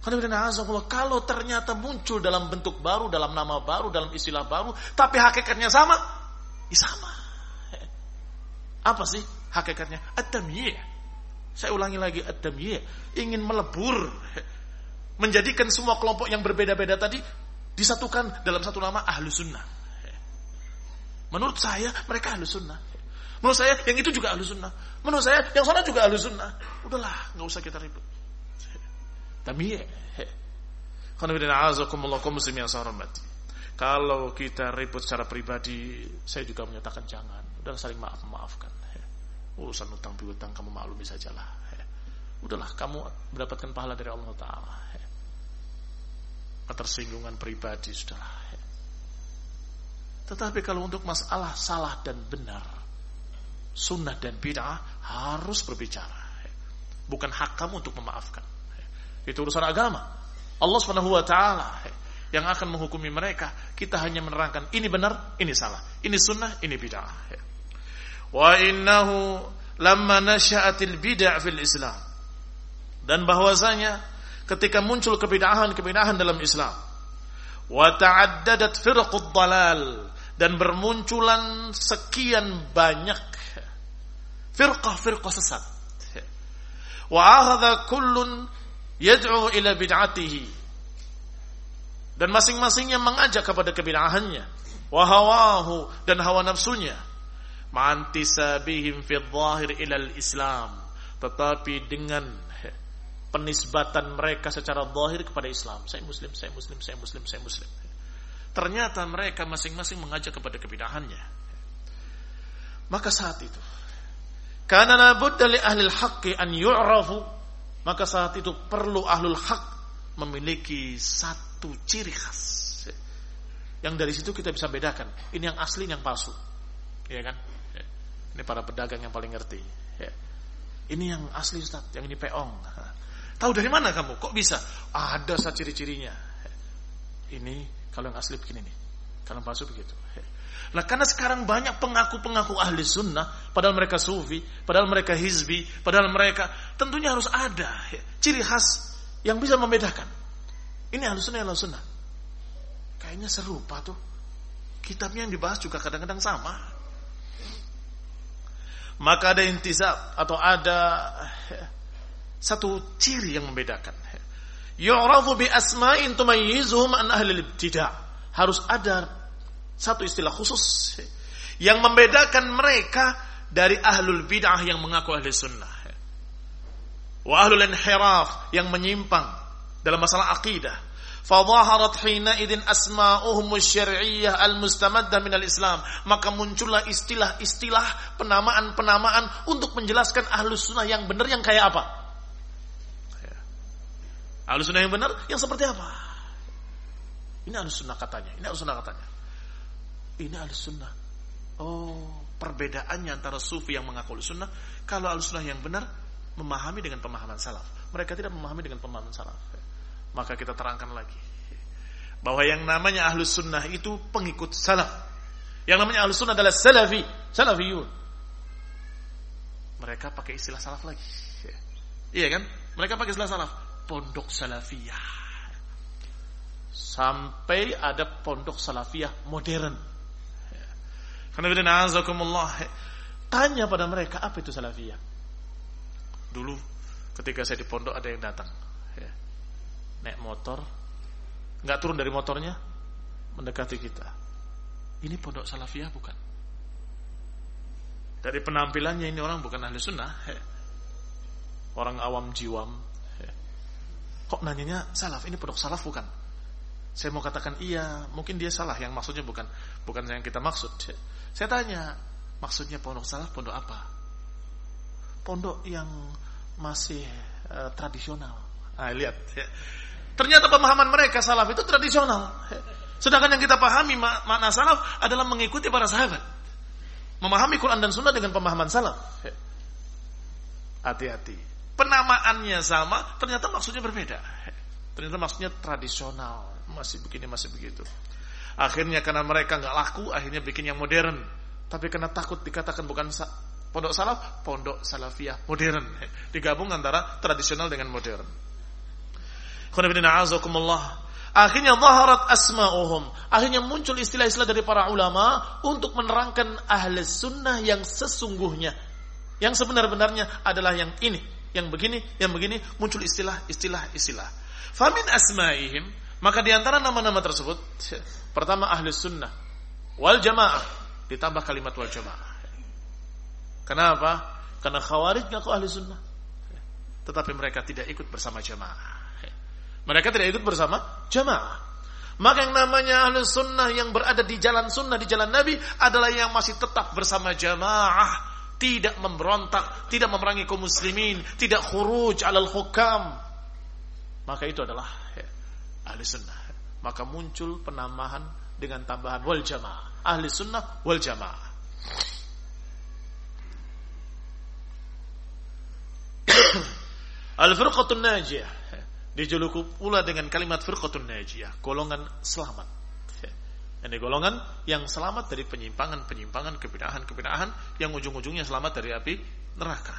Kalau ternyata muncul dalam bentuk baru, dalam nama baru, dalam istilah baru, tapi hakikatnya sama, ya sama. Apa sih hakikatnya? ad Saya ulangi lagi ad Ingin melebur, menjadikan semua kelompok yang berbeda-beda tadi disatukan dalam satu nama ahlu sunnah. Menurut saya mereka ahlu sunnah. Menurut saya yang itu juga ahlu sunnah. Menurut saya yang sana juga ahlu sunnah. Udahlah, nggak usah kita ribut. Tapi ya, kalau kita ribut secara pribadi, saya juga menyatakan jangan. Udah saling maaf maafkan. Urusan utang piutang kamu maklumi sajalah. Udahlah, kamu mendapatkan pahala dari Allah Taala. Ketersinggungan pribadi sudahlah. Tetapi kalau untuk masalah salah dan benar, sunnah dan bid'ah harus berbicara. Bukan hak kamu untuk memaafkan. Itu urusan agama. Allah Subhanahu wa taala yang akan menghukumi mereka. Kita hanya menerangkan ini benar, ini salah. Ini sunnah, ini bid'ah. Wa innahu lamma nasya'atil bid'ah fil Islam. Dan bahwasanya ketika muncul kebid'ahan-kebid'ahan dalam Islam wa ta'addadat firqud dalal dan bermunculan sekian banyak firqah-firqah sesat. Wa akhadha kullun yad'u ila bid'atihi. Dan masing-masingnya mengajak kepada kebid'ahannya. Wa hawahu dan hawa nafsunya. Ma'antisabihim fi dhahir ila islam Tetapi dengan penisbatan mereka secara zahir kepada Islam. Saya muslim, saya muslim, saya muslim, saya muslim. Ternyata mereka masing-masing mengajak kepada kebidahannya. Maka saat itu karena nabud dari ahli haqqi an yu'rafu. Maka saat itu perlu ahlul hak memiliki satu ciri khas. Yang dari situ kita bisa bedakan. Ini yang asli, yang palsu. Ya kan? Ini para pedagang yang paling ngerti. Ya. Ini yang asli Ustaz, yang ini peong. Tahu dari mana kamu? Kok bisa? Ada saat ciri-cirinya. Ini kalau yang asli begini nih. Kalau palsu begitu. Nah karena sekarang banyak pengaku-pengaku ahli sunnah, padahal mereka sufi, padahal mereka hizbi, padahal mereka tentunya harus ada ya, ciri khas yang bisa membedakan. Ini ahli sunnah, ahli sunnah. Kayaknya serupa tuh. Kitabnya yang dibahas juga kadang-kadang sama. Maka ada intisab atau ada ya, satu ciri yang membedakan. Yu'rafu bi asma'in tumayyizuhum an ahli ibtida. Harus ada satu istilah khusus yang membedakan mereka dari ahlul bid'ah yang mengaku ahli sunnah. Wa ahlul inhiraf yang menyimpang dalam masalah akidah. Fadhaharat hina idin asma'uhum syar'iyyah al-mustamaddah min al-Islam. Maka muncullah istilah-istilah penamaan-penamaan untuk menjelaskan ahlus sunnah yang benar yang kayak apa. Ahlus sunnah yang benar yang seperti apa? Ini ahlus sunnah katanya. Ini ahlus sunnah katanya. Ini ahlus sunnah. Oh, perbedaannya antara sufi yang mengaku sunnah. Kalau ahlus sunnah yang benar memahami dengan pemahaman salaf. Mereka tidak memahami dengan pemahaman salaf. Maka kita terangkan lagi bahwa yang namanya ahlus sunnah itu pengikut salaf. Yang namanya ahlus sunnah adalah salafi, salafiyun. Mereka pakai istilah salaf lagi. Iya kan? Mereka pakai istilah salaf. Pondok salafiyah. Sampai ada pondok salafiyah modern. Karena Tanya pada mereka apa itu salafiyah. Dulu ketika saya di pondok ada yang datang ya. naik motor nggak turun dari motornya mendekati kita ini pondok salafiyah bukan dari penampilannya ini orang bukan ahli sunnah ya. orang awam jiwam ya. kok nanyanya salaf ini pondok salaf bukan saya mau katakan iya mungkin dia salah yang maksudnya bukan bukan yang kita maksud ya. saya tanya maksudnya pondok salaf pondok apa pondok yang masih uh, tradisional. Nah, lihat. Ya. Ternyata pemahaman mereka salaf itu tradisional. Sedangkan yang kita pahami mak makna salaf adalah mengikuti para sahabat. Memahami Quran dan Sunnah dengan pemahaman salaf. Hati-hati. Penamaannya sama, ternyata maksudnya berbeda. Ternyata maksudnya tradisional. Masih begini, masih begitu. Akhirnya karena mereka nggak laku, akhirnya bikin yang modern. Tapi karena takut dikatakan bukan Pondok salaf, pondok salafiyah modern. Digabung antara tradisional dengan modern. Akhirnya zaharat asma'uhum. Akhirnya muncul istilah-istilah dari para ulama untuk menerangkan ahli sunnah yang sesungguhnya. Yang sebenar-benarnya adalah yang ini. Yang begini, yang begini. Muncul istilah, istilah, istilah. Famin asma'ihim. Maka di antara nama-nama tersebut. Pertama ahli sunnah. Wal jamaah. Ditambah kalimat wal jamaah. Kenapa? Karena khawarij ngaku ahli sunnah. Tetapi mereka tidak ikut bersama jamaah. Mereka tidak ikut bersama jamaah. Maka yang namanya ahli sunnah yang berada di jalan sunnah, di jalan Nabi adalah yang masih tetap bersama jamaah. Tidak memberontak, tidak memerangi kaum muslimin, tidak khuruj alal hukam. Maka itu adalah ahli sunnah. Maka muncul penambahan dengan tambahan wal jamaah. Ahli sunnah wal jamaah. Al-firqatun najiyah dijuluki pula dengan kalimat firqatun najiyah, golongan selamat. Ini golongan yang selamat dari penyimpangan-penyimpangan, kebidahan-kebidahan yang ujung-ujungnya selamat dari api neraka.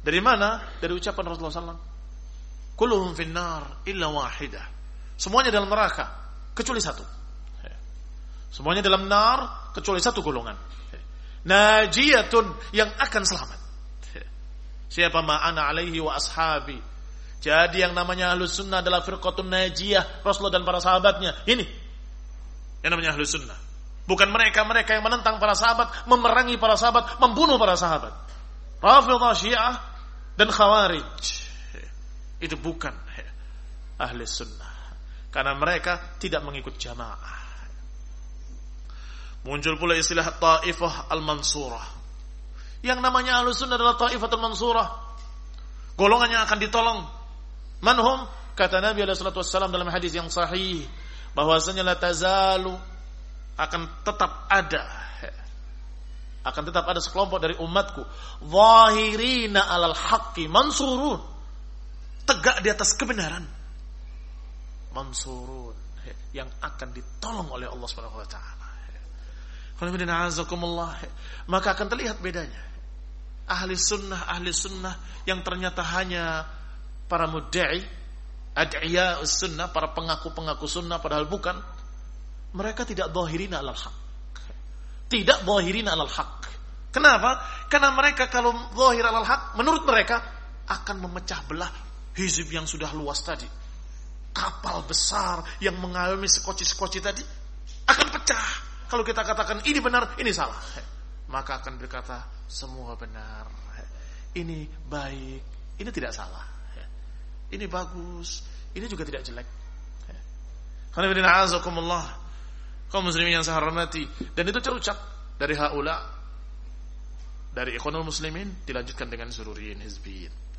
Dari mana? Dari ucapan Rasulullah SAW. Kulluhum finnar illa wahidah. Semuanya dalam neraka kecuali satu. Semuanya dalam nar kecuali satu golongan. Najiyatun yang akan selamat. Siapa ma'ana alaihi wa ashabi. Jadi yang namanya ahlus sunnah adalah firqatun najiyah. Rasulullah dan para sahabatnya. Ini. Yang namanya ahlus sunnah. Bukan mereka-mereka yang menentang para sahabat, memerangi para sahabat, membunuh para sahabat. Rafidah syiah dan khawarij. Itu bukan ahli sunnah. Karena mereka tidak mengikut jamaah. Muncul pula istilah ta'ifah al-mansurah. Yang namanya ahlu sunnah adalah ta'ifatul mansurah. Golongan yang akan ditolong. Manhum? Kata Nabi SAW dalam hadis yang sahih. Bahwasanya la tazalu akan tetap ada. Akan tetap ada sekelompok dari umatku. Zahirina alal haqqi mansurun. Tegak di atas kebenaran. Mansurun. Yang akan ditolong oleh Allah Subhanahu wa taala. Maka akan terlihat bedanya ahli sunnah ahli sunnah yang ternyata hanya para mudai ad'iya sunnah para pengaku-pengaku sunnah padahal bukan mereka tidak zahirina alal haq tidak zahirina alal haq kenapa karena mereka kalau zahir alal haq menurut mereka akan memecah belah hizib yang sudah luas tadi kapal besar yang mengalami sekoci-sekoci tadi akan pecah kalau kita katakan ini benar ini salah maka akan berkata semua benar. Ini baik, ini tidak salah. ini bagus, ini juga tidak jelek. Karena kaum muslimin yang saya hormati dan itu terucap dari haula dari ikhwanul muslimin dilanjutkan dengan sururiyin hizbiyin.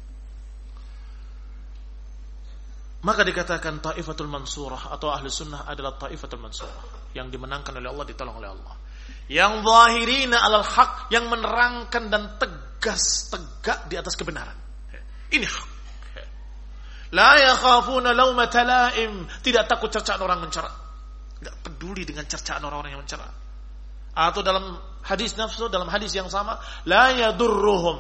Maka dikatakan taifatul mansurah atau ahli sunnah adalah taifatul mansurah yang dimenangkan oleh Allah, ditolong oleh Allah. Yang zahirina alal haq, yang menerangkan dan tegas tegak di atas kebenaran. Ini hak. La yakhafuna laumata laim, tidak takut cercaan orang mencela. Enggak peduli dengan cercaan orang-orang yang mencela. Atau dalam hadis nafsu, dalam hadis yang sama, la yadurruhum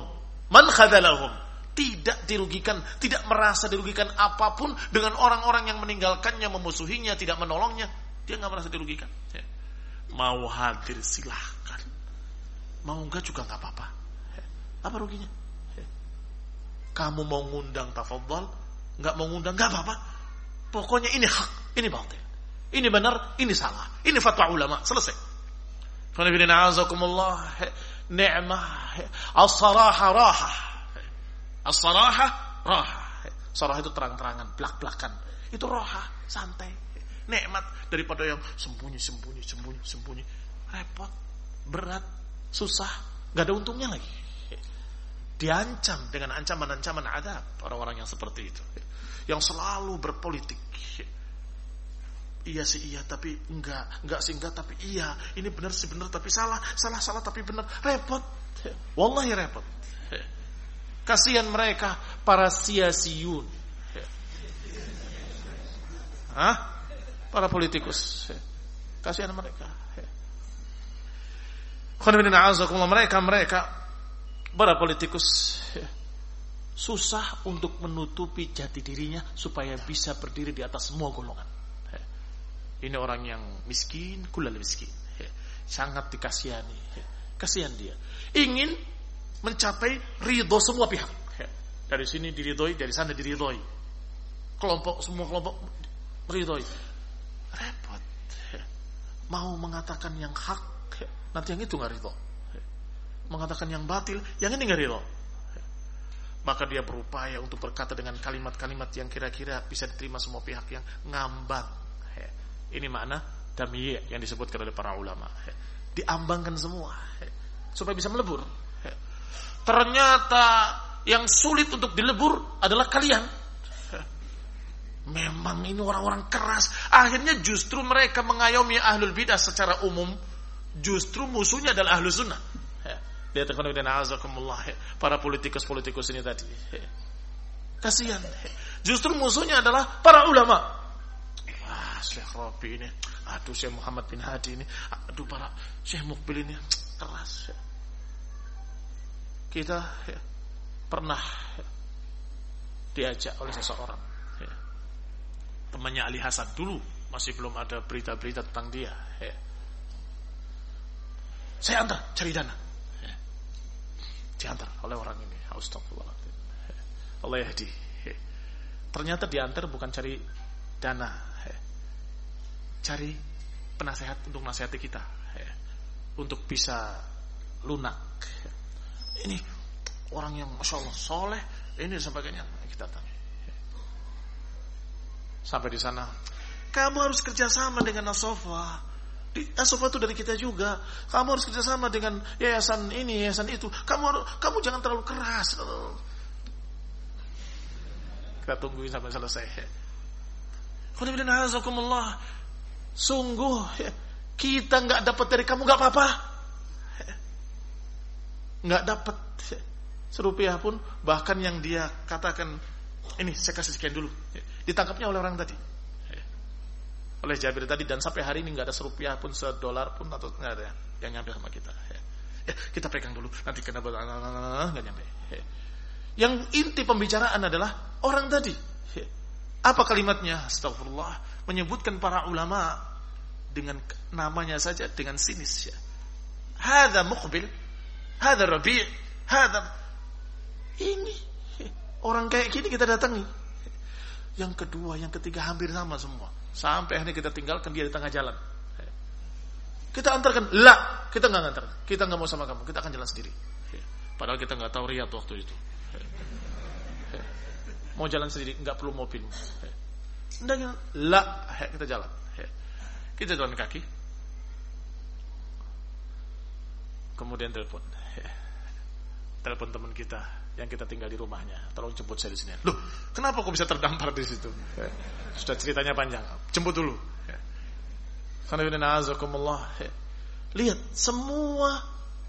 man khadalahum tidak dirugikan, tidak merasa dirugikan apa pun dengan orang-orang yang meninggalkannya, memusuhinya, tidak menolongnya. Dia nggak merasa dirugikan. Ya. Mau hadir silahkan. Mau enggak juga nggak apa-apa. Ya. Apa ruginya? Ya. Kamu mau ngundang tafadhol, nggak mau ngundang nggak apa-apa. Pokoknya ini hak, ini batil. Ini benar, ini salah. Ini fatwa ulama, selesai. Ni'mah, as-saraha rahah As-saraha roha. Sarah itu terang-terangan, belak-belakan. Itu roha, santai. Nikmat daripada yang sembunyi, sembunyi, sembunyi, sembunyi. Repot, berat, susah, gak ada untungnya lagi. Diancam dengan ancaman-ancaman ada orang-orang yang seperti itu. Yang selalu berpolitik. Iya sih iya tapi enggak, enggak sih enggak tapi iya. Ini benar sih benar tapi salah, salah salah tapi benar. Repot. Wallahi repot. Kasihan mereka para sia-siun. Hah? Para politikus. Kasihan mereka. mereka mereka para politikus susah untuk menutupi jati dirinya supaya bisa berdiri di atas semua golongan. Ini orang yang miskin, kulal miskin. Sangat dikasihani. Kasihan dia. Ingin mencapai ridho semua pihak. Dari sini diridhoi, dari sana diridhoi. Kelompok semua kelompok ridhoi. Repot. Mau mengatakan yang hak, nanti yang itu nggak ridho. Mengatakan yang batil, yang ini nggak ridho. Maka dia berupaya untuk berkata dengan kalimat-kalimat yang kira-kira bisa diterima semua pihak yang ngambang. Ini makna damiyah yang disebutkan oleh para ulama. Diambangkan semua supaya bisa melebur ternyata yang sulit untuk dilebur adalah kalian. Memang ini orang-orang keras. Akhirnya justru mereka mengayomi ahlul bidah secara umum. Justru musuhnya adalah ahlul sunnah. Lihat dan azakumullah. Para politikus-politikus ini tadi. Kasihan. Justru musuhnya adalah para ulama. Wah, Syekh Rabi ini. Aduh, Syekh Muhammad bin Hadi ini. Aduh, para Syekh Mukbil ini. Keras. Kita ya, pernah ya, diajak oleh seseorang. Ya. Temannya Ali Hasan dulu masih belum ada berita-berita tentang dia. Ya. Saya antar cari dana. Ya. Diantar oleh orang ini. Astagfirullahaladzim. Ya. Allah yahdi. Ya. Ternyata diantar bukan cari dana. Ya. Cari penasehat untuk nasihati kita. Ya. Untuk bisa lunak. Ya ini orang yang masya Allah soleh ini dan sebagainya. Kita tanya. Sampai di sana. Kamu harus kerjasama dengan Asofa. Di Asofa itu dari kita juga. Kamu harus kerjasama dengan yayasan ini yayasan itu. Kamu harus, kamu jangan terlalu keras. Kita tungguin sampai selesai. Sungguh kita nggak dapat dari kamu nggak apa-apa nggak dapat serupiah pun bahkan yang dia katakan ini saya kasih sekian dulu. Ditangkapnya oleh orang tadi. Oleh Jabir tadi dan sampai hari ini nggak ada serupiah pun sedolar pun atau nggak ada yang nyampe sama kita. Ya, kita pegang dulu. Nanti kena nggak nyampe. Yang inti pembicaraan adalah orang tadi. Apa kalimatnya? Astagfirullah menyebutkan para ulama dengan namanya saja dengan sinis. Ya hada muqbil Hada Rabi' Hada Ini. Orang kayak gini kita datangi. Yang kedua, yang ketiga hampir sama semua. Sampai akhirnya kita tinggalkan dia di tengah jalan. Kita antarkan Lah, kita nggak antar Kita nggak mau sama kamu, kita akan jalan sendiri. Padahal kita nggak tahu riat waktu itu. Mau jalan sendiri, nggak perlu mobil. Enggak, lah, kita jalan. Kita jalan kaki. Kemudian telepon. Telepon teman kita yang kita tinggal di rumahnya. Tolong jemput saya di sini. Loh, kenapa kok bisa terdampar di situ? Sudah ceritanya panjang. Jemput dulu. Lihat, semua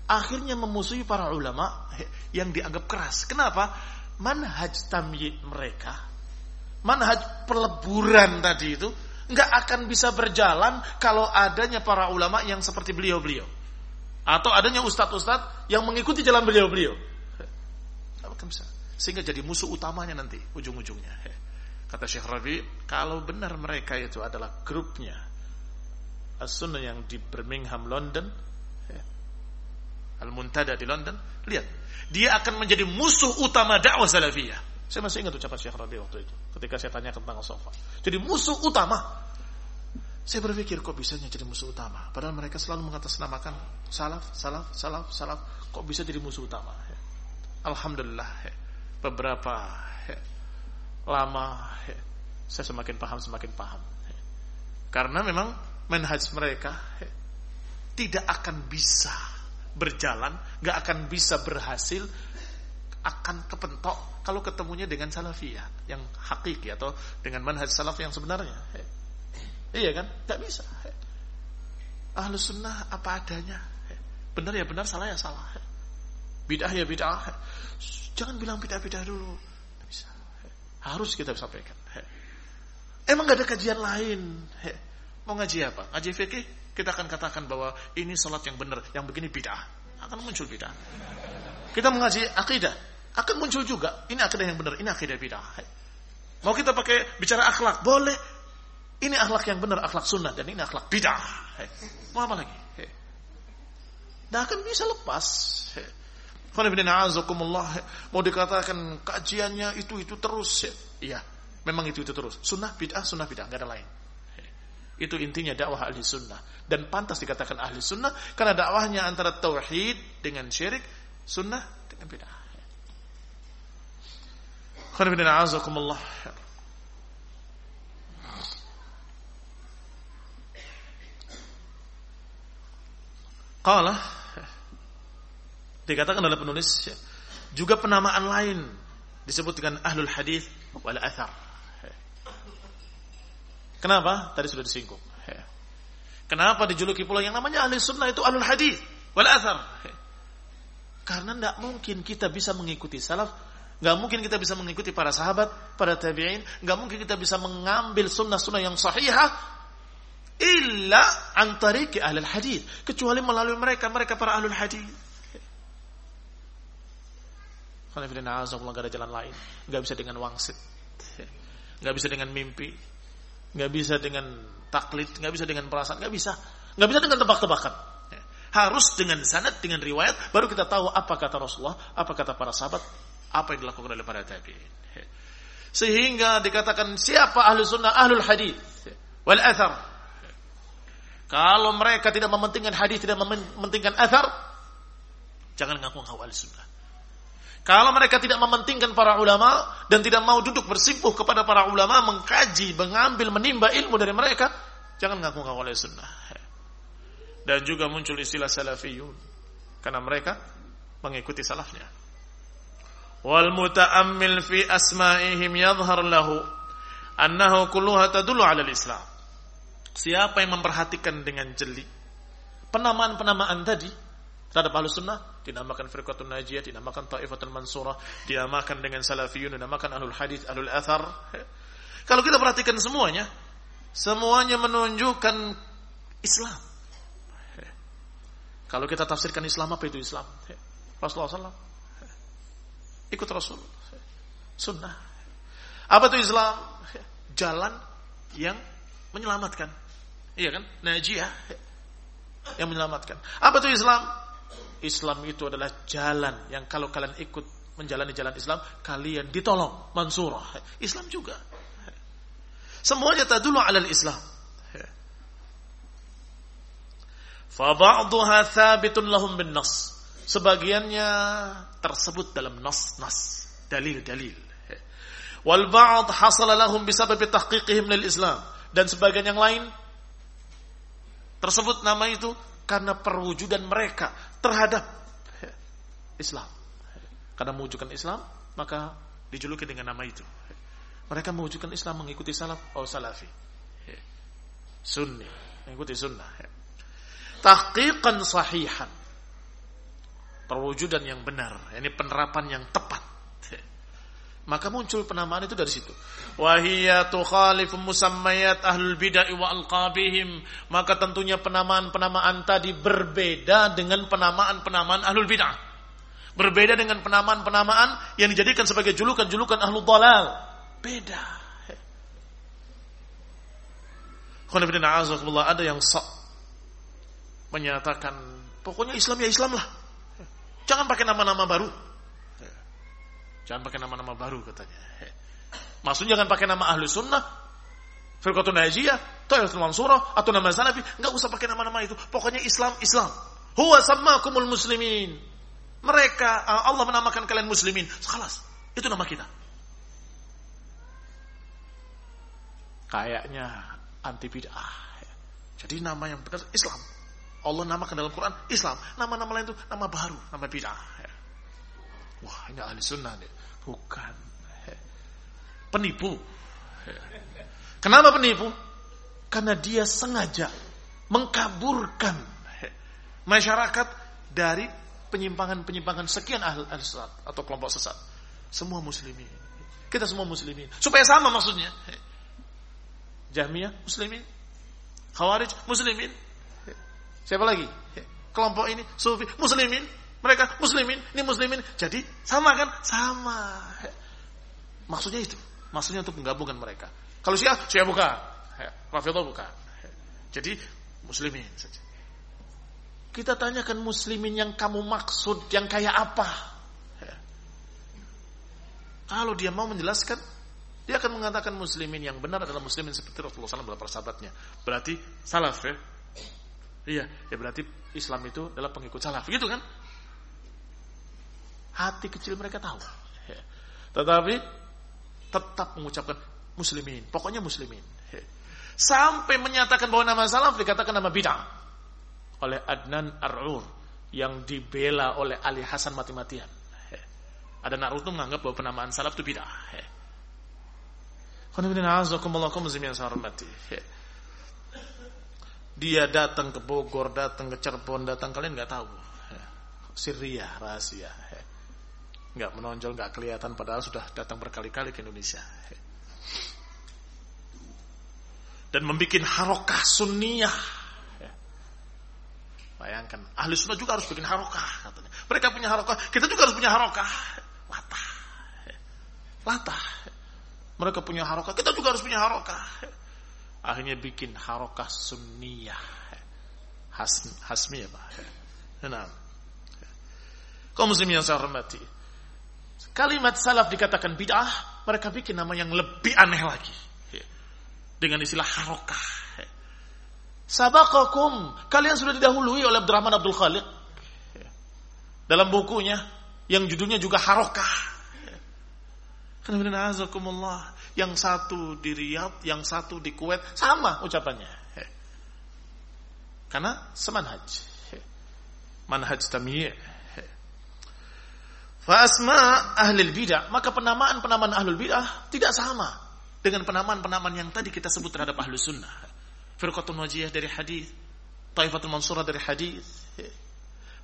akhirnya memusuhi para ulama yang dianggap keras. Kenapa? Manhaj tamyid mereka, manhaj peleburan tadi itu nggak akan bisa berjalan kalau adanya para ulama yang seperti beliau-beliau. Atau adanya ustadz-ustadz yang mengikuti jalan beliau-beliau. Sehingga jadi musuh utamanya nanti ujung-ujungnya. Kata Syekh Rabi, kalau benar mereka itu adalah grupnya As-Sunnah yang di Birmingham, London, Al-Muntada di London, lihat, dia akan menjadi musuh utama dakwah salafiyah. Saya masih ingat ucapan Syekh Rabi waktu itu, ketika saya tanya tentang sofa. Jadi musuh utama saya berpikir kok bisanya jadi musuh utama. Padahal mereka selalu mengatasnamakan salaf, salaf, salaf, salaf. Kok bisa jadi musuh utama? Ya. Alhamdulillah. Ya. Beberapa ya, lama ya, saya semakin paham, semakin paham. Karena memang manhaj mereka tidak akan bisa berjalan, nggak akan bisa berhasil, akan kepentok kalau ketemunya dengan salafiyah yang hakiki atau dengan manhaj salaf yang sebenarnya. Ya. Iya kan? Gak bisa. Ahlu sunnah apa adanya. Benar ya benar, salah ya salah. Bidah ya bidah. Jangan bilang bidah-bidah dulu. Gak bisa. Harus kita sampaikan. Emang gak ada kajian lain. Mau ngaji apa? Ngaji fikih? Kita akan katakan bahwa ini salat yang benar, yang begini bidah. Akan muncul bidah. Kita mengaji akidah, akan muncul juga. Ini akidah yang benar, ini akidah bidah. Mau kita pakai bicara akhlak, boleh. Ini akhlak yang benar, akhlak sunnah dan ini akhlak bidah. Mau apa lagi? Tidak akan bisa lepas. Mau dikatakan kajiannya itu itu terus. Iya, memang itu itu terus. Sunnah bidah, sunnah bidah, nggak ada lain. Itu intinya dakwah ahli sunnah. Dan pantas dikatakan ahli sunnah karena dakwahnya antara tauhid dengan syirik, sunnah dengan bidah. Khairuddin Qala dikatakan oleh penulis juga penamaan lain disebut dengan ahlul hadis wal athar. Kenapa? Tadi sudah disinggung. Kenapa dijuluki pula yang namanya ahli sunnah itu ahlul hadis wal athar? Karena tidak mungkin kita bisa mengikuti salaf, nggak mungkin kita bisa mengikuti para sahabat, para tabi'in, nggak mungkin kita bisa mengambil sunnah-sunnah yang sahihah illa antariki ahlul hadis kecuali melalui mereka mereka para ahlul hadis azabullah gak ada jalan lain. Nggak bisa dengan wangsit. Nggak bisa dengan mimpi. Nggak bisa dengan taklid. Nggak bisa dengan perasaan. Nggak bisa. Nggak bisa dengan tebak-tebakan. Harus dengan sanad dengan riwayat baru kita tahu apa kata Rasulullah apa kata para sahabat apa yang dilakukan oleh para tabi'in. Sehingga dikatakan siapa ahlu sunnah ahlul hadis wal athar kalau mereka tidak mementingkan hadis, tidak mementingkan athar, jangan ngaku-ngaku ahli sunnah. Kalau mereka tidak mementingkan para ulama dan tidak mau duduk bersimpuh kepada para ulama, mengkaji, mengambil, menimba ilmu dari mereka, jangan ngaku-ngaku ahli sunnah. Dan juga muncul istilah salafiyun. Karena mereka mengikuti salafnya. Wal muta'ammil fi asma'ihim yadhhar lahu annahu kulluha tadullu 'ala al-islam. Siapa yang memperhatikan dengan jeli penamaan-penamaan tadi terhadap ahlu sunnah dinamakan firqatun najiyah, dinamakan ta'ifatul mansurah, dinamakan dengan salafiyun, dinamakan ahlul hadis, ahlul athar. Kalau kita perhatikan semuanya, semuanya menunjukkan Islam. Kalau kita tafsirkan Islam apa itu Islam? Rasulullah SAW ikut Rasul. Sunnah. Apa itu Islam? Jalan yang menyelamatkan. Iya kan? Najiyah yang menyelamatkan. Apa itu Islam? Islam itu adalah jalan yang kalau kalian ikut menjalani jalan Islam, kalian ditolong, mansurah. Islam juga. Semuanya tadulu alal Islam. Faba'duha thabitun lahum bin nas. Sebagiannya tersebut dalam nas-nas, dalil-dalil. Wal ba'd hasala lahum bisabab tahqiqihim lil Islam dan sebagian yang lain tersebut nama itu karena perwujudan mereka terhadap Islam. Karena mewujudkan Islam, maka dijuluki dengan nama itu. Mereka mewujudkan Islam mengikuti salaf atau salafi. Sunni, mengikuti sunnah. Tahqiqan sahihan. Perwujudan yang benar, ini penerapan yang tepat. Maka muncul penamaan itu dari situ. Wahia tukhalifu musammayat ahlul bid'ah wa alqabihim. Maka tentunya penamaan-penamaan tadi berbeda dengan penamaan-penamaan ahlul bid'ah. Berbeda dengan penamaan-penamaan yang dijadikan sebagai julukan-julukan ahlul dalal. Beda. ada yang sok menyatakan pokoknya Islam ya Islam lah. Jangan pakai nama-nama baru. Jangan pakai nama-nama baru katanya. Maksudnya jangan pakai nama ahli sunnah, Firqatun Najiyah, Taifatul Mansurah, atau nama Salafi. Enggak usah pakai nama-nama itu. Pokoknya Islam, Islam. Huwa sammakumul muslimin. Mereka, uh, Allah menamakan kalian muslimin. Salas. Itu nama kita. Kayaknya anti bid'ah. Jadi nama yang benar Islam. Allah namakan dalam Quran Islam. Nama-nama lain itu nama baru, nama bid'ah. Wah ini ahli sunnah nih. Bukan. Penipu. Kenapa penipu? Karena dia sengaja mengkaburkan masyarakat dari penyimpangan-penyimpangan sekian ahli, ahli sesat atau kelompok sesat. Semua muslimin. Kita semua muslimin. Supaya sama maksudnya. Jahmiyah muslimin. Khawarij muslimin. Siapa lagi? Kelompok ini sufi muslimin. Mereka muslimin, ini muslimin. Jadi sama kan? Sama. Maksudnya itu. Maksudnya untuk menggabungkan mereka. Kalau Syiah, Syiah bukan. Rafidah bukan. Jadi muslimin saja. Kita tanyakan muslimin yang kamu maksud yang kayak apa? Kalau dia mau menjelaskan, dia akan mengatakan muslimin yang benar adalah muslimin seperti Rasulullah SAW dalam persahabatnya. Berarti salaf ya. Iya, ya berarti Islam itu adalah pengikut salaf. Gitu kan? Hati kecil mereka tahu. Tetapi tetap mengucapkan muslimin. Pokoknya muslimin. Sampai menyatakan bahwa nama salaf dikatakan nama bid'ah. Oleh Adnan Ar'ur. Yang dibela oleh Ali Hasan mati-matian. Ada Narut itu menganggap bahwa penamaan salaf itu bid'ah. Dia datang ke Bogor, datang ke Cirebon, datang kalian nggak tahu. Syria rahasia nggak menonjol, nggak kelihatan padahal sudah datang berkali-kali ke Indonesia. Dan membuat harokah sunniyah. Bayangkan, ahli sunnah juga harus bikin harokah. Katanya. Mereka punya harokah, kita juga harus punya harokah. Latah. Latah. Mereka punya harokah, kita juga harus punya harokah. Akhirnya bikin harokah sunniyah. Has, hasmi ya Pak. Nah. Kau muslim yang saya hormati. Kalimat salaf dikatakan bid'ah, mereka bikin nama yang lebih aneh lagi. Dengan istilah harokah. Sabakakum, kalian sudah didahului oleh Abdurrahman Abdul Khaliq. Dalam bukunya, yang judulnya juga harokah. Yang satu di Riyadh, yang satu di Kuwait, sama ucapannya. Karena semanhaj. Manhaj Fasma ahli bidah, maka penamaan-penamaan ahlul bidah tidak sama dengan penamaan-penamaan yang tadi kita sebut terhadap ahlu sunnah. Firqatul Najiyah dari hadis, Taifatul Mansurah dari hadis.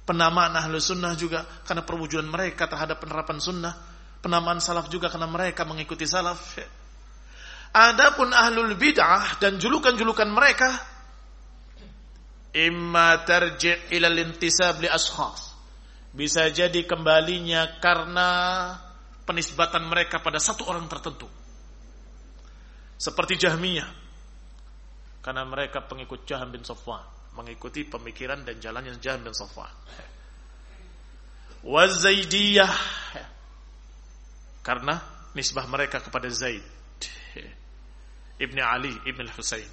Penamaan ahlu sunnah juga karena perwujudan mereka terhadap penerapan sunnah. Penamaan salaf juga karena mereka mengikuti salaf. Adapun ahlul bid'ah dan julukan-julukan mereka imma tarji' ila li ashkhas bisa jadi kembalinya karena penisbatan mereka pada satu orang tertentu. Seperti Jahmiyah. Karena mereka pengikut Jaham bin Safwan. Mengikuti pemikiran dan jalannya Jaham bin Safwan. Wazaidiyah. Karena nisbah mereka kepada Zaid. Ibni Ali, Ibn Husain.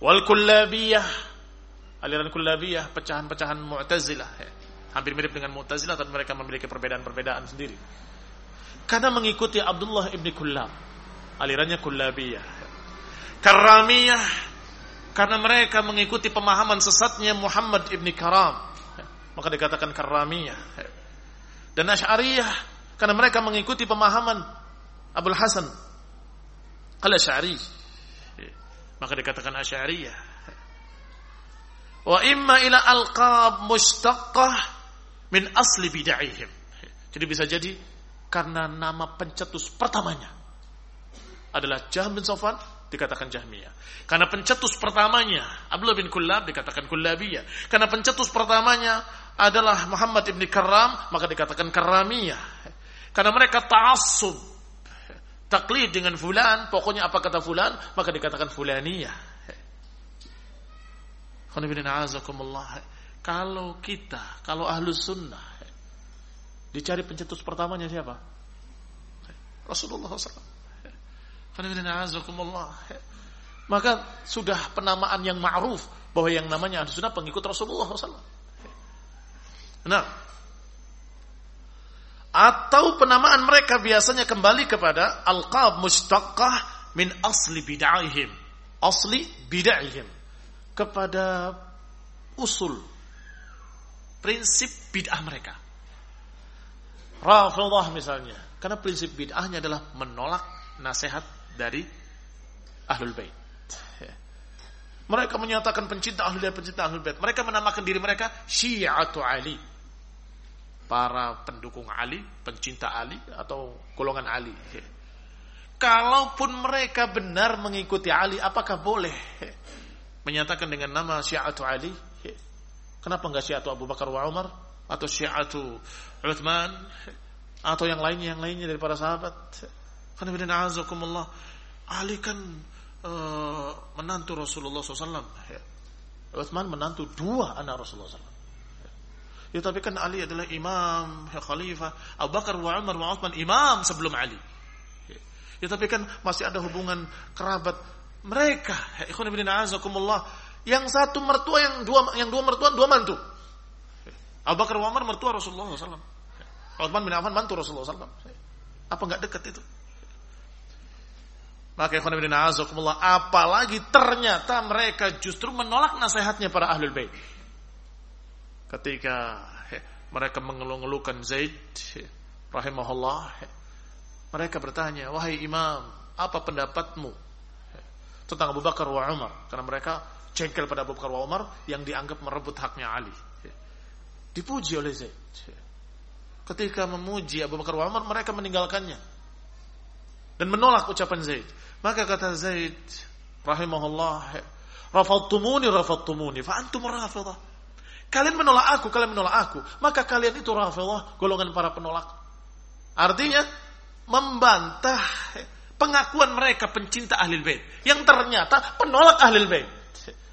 Wal Kullabiyah aliran kullabiyah, pecahan-pecahan Mu'tazilah ya. Hampir mirip dengan Mu'tazilah tapi mereka memiliki perbedaan-perbedaan sendiri. karena mengikuti Abdullah ibni Kullab. Alirannya Kullabiyah. Karamiyah karena mereka mengikuti pemahaman sesatnya Muhammad ibni Karam. Maka dikatakan Karamiyah. Dan Asy'ariyah karena mereka mengikuti pemahaman Abdul Hasan al-Asy'ari. Maka dikatakan Asy'ariyah. Wa imma ila alqab mustaqqah min asli bid'ahihim. Jadi bisa jadi karena nama pencetus pertamanya adalah Jahm bin Sofan dikatakan Jahmiyah. Karena pencetus pertamanya Abdullah bin Kullab dikatakan Kullabiyah. Karena pencetus pertamanya adalah Muhammad ibn Karam maka dikatakan Karamiyah. Karena mereka ta'assub taklid dengan fulan, pokoknya apa kata fulan maka dikatakan fulaniyah. Kalau kita, kalau ahlu sunnah Dicari pencetus pertamanya siapa? Rasulullah SAW. Maka sudah penamaan yang ma'ruf bahwa yang namanya ahlu sunnah pengikut Rasulullah SAW. Nah, atau penamaan mereka biasanya kembali kepada alqab mustaqah min asli bid'ahim. Asli bid'ahim. Kepada usul prinsip bid'ah mereka. Rafidah misalnya. Karena prinsip bid'ahnya adalah menolak nasihat dari Ahlul Bait. Mereka menyatakan pencinta Ahlul Bait, pencinta Ahlul Bait. Mereka menamakan diri mereka Syiatu Ali. Para pendukung Ali, pencinta Ali atau golongan Ali. Kalaupun mereka benar mengikuti Ali, apakah boleh menyatakan dengan nama Syiatu Ali? Kenapa enggak Syiatu Abu Bakar wa Umar? atau Syiatu Uthman atau yang lainnya yang lainnya dari para sahabat. Karena bidana azakumullah Ali kan uh, menantu Rasulullah SAW. Uthman menantu dua anak Rasulullah SAW. Ya tapi kan Ali adalah imam, ya, khalifah. Abu Bakar wa Umar wa Uthman imam sebelum Ali. Ya tapi kan masih ada hubungan kerabat mereka. Ya, ikhwan azakumullah. Yang satu mertua, yang dua yang dua mertua, dua mantu. Abu Bakar Umar mertua Rasulullah SAW. Uthman bin Affan mantu Rasulullah SAW. Apa nggak dekat itu? Maka ikhwan bin azakumullah apalagi ternyata mereka justru menolak nasihatnya para ahlul bait. Ketika mereka mengeluh-ngeluhkan Zaid rahimahullah mereka bertanya, "Wahai imam, apa pendapatmu tentang Abu Bakar wa Umar?" Karena mereka jengkel pada Abu Bakar wa Umar yang dianggap merebut haknya Ali. Dipuji oleh Zaid. Ketika memuji Abu Bakar Umar, mereka meninggalkannya. Dan menolak ucapan Zaid. Maka kata Zaid, rahimahullah, rafadtumuni rafadtumuni, fa antum rafidah. Kalian menolak aku, kalian menolak aku. Maka kalian itu rafidah, golongan para penolak. Artinya, membantah pengakuan mereka pencinta ahli bait yang ternyata penolak ahli bait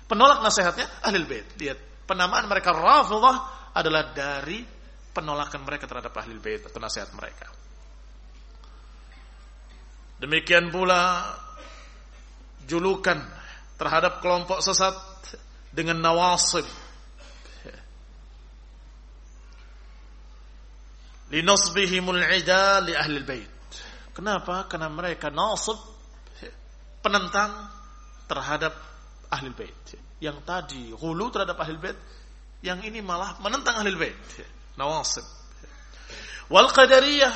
penolak nasihatnya ahli bait lihat penamaan mereka rafidah adalah dari penolakan mereka terhadap ahli bait atau nasihat mereka. Demikian pula julukan terhadap kelompok sesat dengan nawasib. Linasbihimul ida li ahli bait. Kenapa? Karena mereka nasib penentang terhadap ahli bait. Yang tadi hulu terhadap ahli bait, yang ini malah menentang ahli bait. Nawasib. Wal qadariyah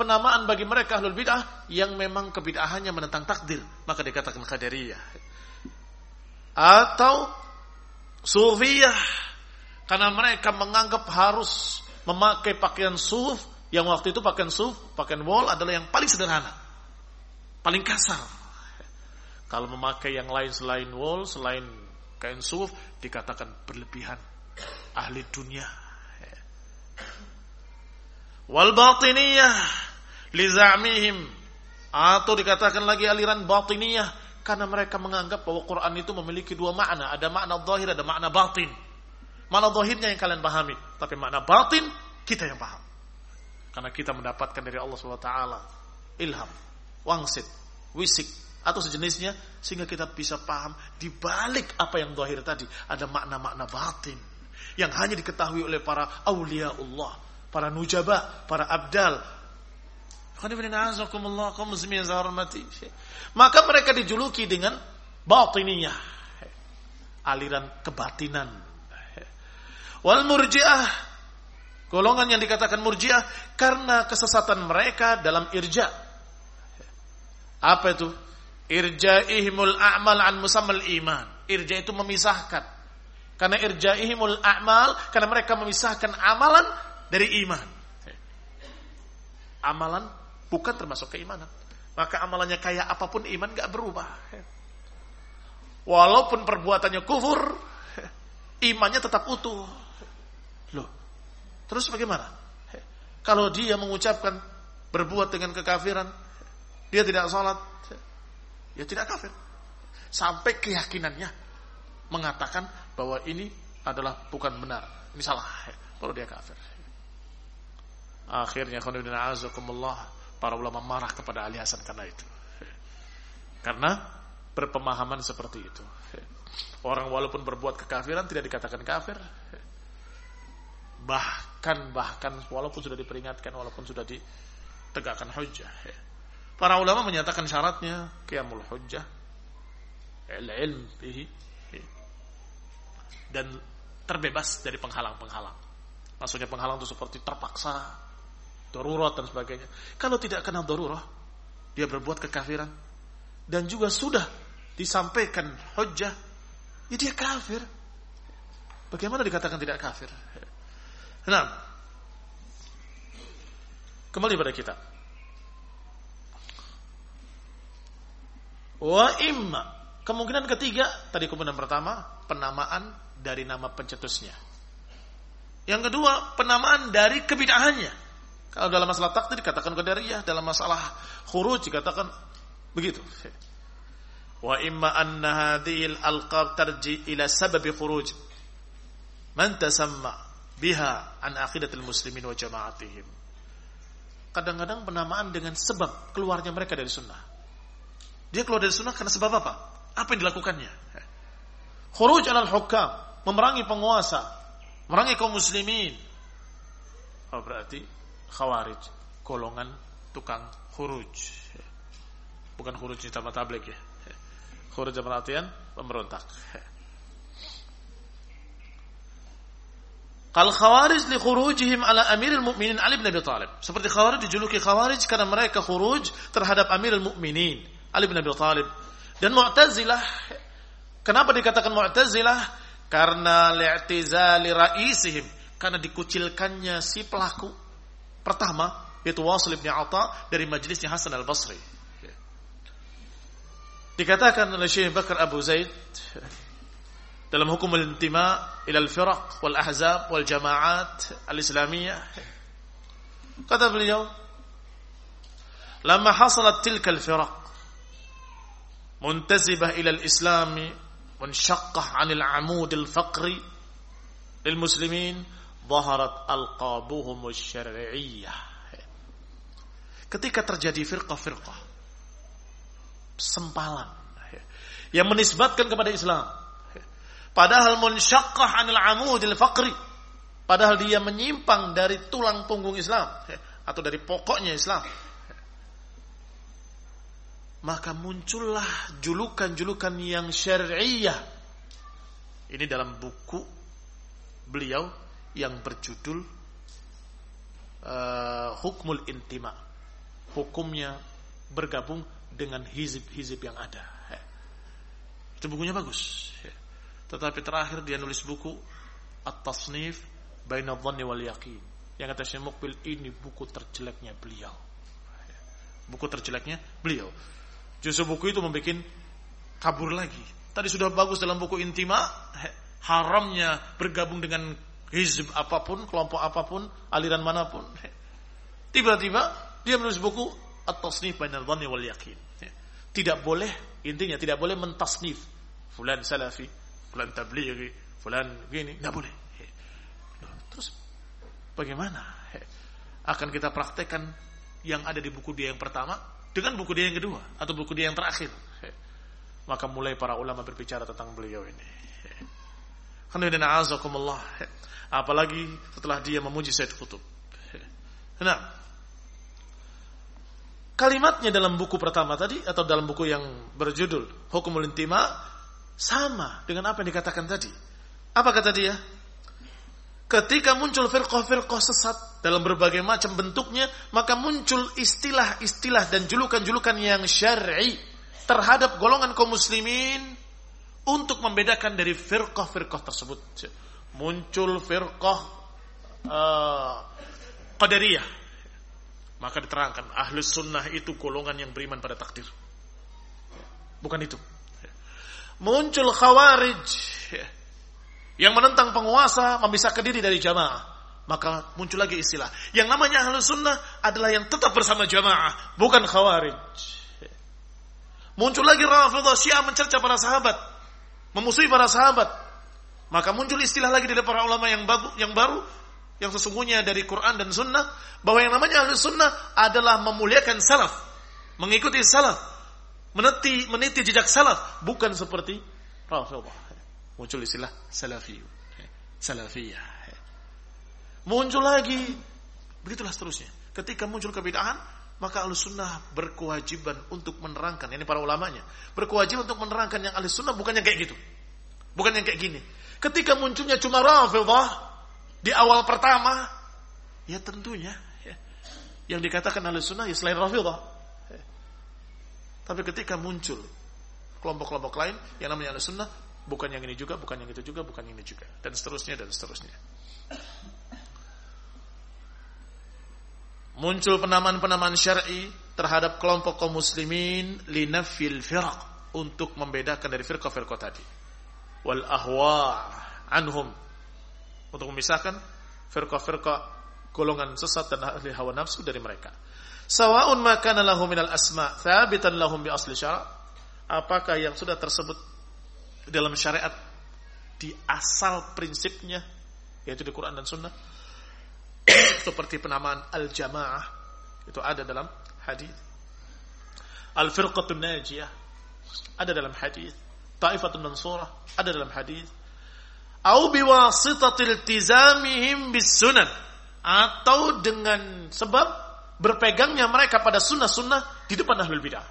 penamaan bagi mereka ahlul bid'ah yang memang kebid'ahannya menentang takdir, maka dikatakan qadariyah. Atau sufiyah karena mereka menganggap harus memakai pakaian suf yang waktu itu pakaian suf, pakaian wol adalah yang paling sederhana. Paling kasar. Kalau memakai yang lain selain wol, selain kain suf dikatakan berlebihan ahli dunia. Wal batiniyah li za'mihim atau dikatakan lagi aliran batiniyah karena mereka menganggap bahwa Quran itu memiliki dua makna, ada makna zahir, ada makna batin. Makna zahirnya yang kalian pahami, tapi makna batin kita yang paham. Karena kita mendapatkan dari Allah SWT ilham, wangsit, wisik, atau sejenisnya sehingga kita bisa paham di balik apa yang zahir tadi ada makna-makna batin yang hanya diketahui oleh para aulia Allah, para nujaba, para abdal. Maka mereka dijuluki dengan batiniyah. Aliran kebatinan. Wal murjiah. Golongan yang dikatakan murjiah karena kesesatan mereka dalam irja. Apa itu? Irja'ihimul a'mal an musammal iman. Irja itu memisahkan. Karena irja'ihimul a'mal, karena mereka memisahkan amalan dari iman. Amalan bukan termasuk keimanan. Maka amalannya kayak apa pun iman gak berubah. Walaupun perbuatannya kufur, imannya tetap utuh. Terus bagaimana? Kalau dia mengucapkan berbuat dengan kekafiran, dia tidak sholat, ya tidak kafir. Sampai keyakinannya mengatakan bahwa ini adalah bukan benar, ini salah, baru dia kafir. Akhirnya, azakumullah Para ulama marah kepada Ali Hasan karena itu. Karena berpemahaman seperti itu. Orang walaupun berbuat kekafiran tidak dikatakan kafir. Bahkan bahkan walaupun sudah diperingatkan, walaupun sudah ditegakkan hujjah. Para ulama menyatakan syaratnya qiyamul hujjah, ilm bihi dan terbebas dari penghalang-penghalang. Maksudnya penghalang itu seperti terpaksa darurat dan sebagainya. Kalau tidak kenal darurat, dia berbuat kekafiran dan juga sudah disampaikan hujjah, ya dia kafir. Bagaimana dikatakan tidak kafir? Nah, kembali pada kita. Wa imma kemungkinan ketiga tadi kemungkinan pertama penamaan dari nama pencetusnya. Yang kedua penamaan dari kebidahannya. Kalau dalam masalah takdir dikatakan qadariyah, dalam masalah khuruj dikatakan begitu. Wa imma anna hadhil alqab tarji ila sabab khuruj man tasamma biha an aqidatul muslimin wa jama'atihim. Kadang-kadang penamaan dengan sebab keluarnya mereka dari sunnah. Dia keluar dari sunnah karena sebab apa? Apa yang dilakukannya? Khuruj alal hukam, memerangi penguasa, memerangi kaum muslimin. Oh, berarti khawarij, golongan tukang huruj. Bukan huruj di tempat tablik ya. Huruj dalam artian pemberontak. Kal khawarij li khurujihim ala amiril mu'minin Ali bin Abi Talib. Seperti khawarij dijuluki khawarij karena mereka khuruj terhadap amiril mu'minin Ali bin Abi Talib. Dan Mu'tazilah kenapa dikatakan Mu'tazilah? Karena li'tizali ra'isihim, karena dikucilkannya si pelaku Pertama, yaitu Wasil bin Atta dari majlisnya Hasan al-Basri. Dikatakan oleh Syekh Bakar Abu Zaid dalam hukum al-intima ila al-firaq wal ahzab wal jama'at al-islamiyah kata beliau lama hasalat tilka al-firaq muntasibah ila al-islam وانشقه عن العمود الفقري للمسلمين ظهرت ألقابهم الشرعية ketika terjadi firqah-firqah sempalan yang menisbatkan kepada Islam padahal munsyaqqah anil amudil faqri padahal dia menyimpang dari tulang punggung Islam atau dari pokoknya Islam maka muncullah julukan-julukan yang syariah ini dalam buku beliau yang berjudul uh, Hukmul Intima. Hukumnya bergabung dengan hizib-hizib yang ada. Itu bukunya bagus. Tetapi terakhir dia nulis buku At-Tasnif Baina Dhanni wal Yaqin. Yang kata Syekh Mukbil ini buku terjeleknya beliau. Buku terjeleknya beliau. Justru buku itu membuat kabur lagi. Tadi sudah bagus dalam buku Intima, haramnya bergabung dengan hizb apa pun, kelompok apa pun, aliran mana pun. Tiba-tiba dia menulis buku At-Tasnif Bainar Dhanni wal Yakin. Tidak boleh, intinya tidak boleh mentasnif. Fulan salafi, fulan tablighi, fulan gini, tidak boleh. Terus bagaimana? Akan kita praktekkan yang ada di buku dia yang pertama dengan buku dia yang kedua atau buku dia yang terakhir. Maka mulai para ulama berbicara tentang beliau ini. Alhamdulillah, Apalagi setelah dia memuji Said Qutub. Nah, kalimatnya dalam buku pertama tadi atau dalam buku yang berjudul Hukumul Intima sama dengan apa yang dikatakan tadi. Apa kata dia? Ketika muncul firqah-firqah sesat dalam berbagai macam bentuknya, maka muncul istilah-istilah dan julukan-julukan yang syar'i terhadap golongan kaum muslimin untuk membedakan dari firqah-firqah tersebut. Muncul firqah uh, qadariyah maka diterangkan ahlus sunnah itu golongan yang beriman pada takdir. Bukan itu. Muncul khawarij yang menentang penguasa memisahkan diri dari jamaah. Maka muncul lagi istilah. Yang namanya ahlus sunnah adalah yang tetap bersama jamaah. Bukan khawarij. Muncul lagi rafidah syiah mencerca para sahabat. Memusuhi para sahabat. Maka muncul istilah lagi dari para ulama yang baru, yang baru yang sesungguhnya dari Quran dan Sunnah bahwa yang namanya ahli Sunnah adalah memuliakan salaf, mengikuti salaf, meniti meniti jejak salaf, bukan seperti Rasulullah. Muncul istilah salafi, salafiyah. Muncul lagi, begitulah seterusnya. Ketika muncul kebidahan, maka ahli sunnah berkewajiban untuk menerangkan, ini para ulamanya, berkewajiban untuk menerangkan yang ahli sunnah bukan yang kayak gitu. Bukan yang kayak gini. Ketika munculnya cuma rafidah, di awal pertama, ya tentunya ya, yang dikatakan ahli sunnah ya selain rafidah. Tapi ketika muncul kelompok-kelompok lain yang namanya ahli sunnah, bukan yang ini juga, bukan yang itu juga, bukan yang ini juga, dan seterusnya dan seterusnya. Muncul penamaan-penamaan syar'i terhadap kelompok kaum muslimin linafil firq untuk membedakan dari firqah-firqah tadi. Wal ahwa anhum untuk memisahkan firqa-firqa golongan sesat dan ahli hawa nafsu dari mereka. Sawa'un makana lahum minal asma thabitan lahum bi asli syara' apakah yang sudah tersebut dalam syariat di asal prinsipnya yaitu di Quran dan Sunnah seperti penamaan al-jamaah itu ada dalam hadis. Al-firqatun najiyah ada dalam hadis. Taifatun mansurah ada dalam hadis. Au biwasitatil tizamihim bis sunan atau dengan sebab berpegangnya mereka pada sunnah-sunnah di depan ahlul bidah.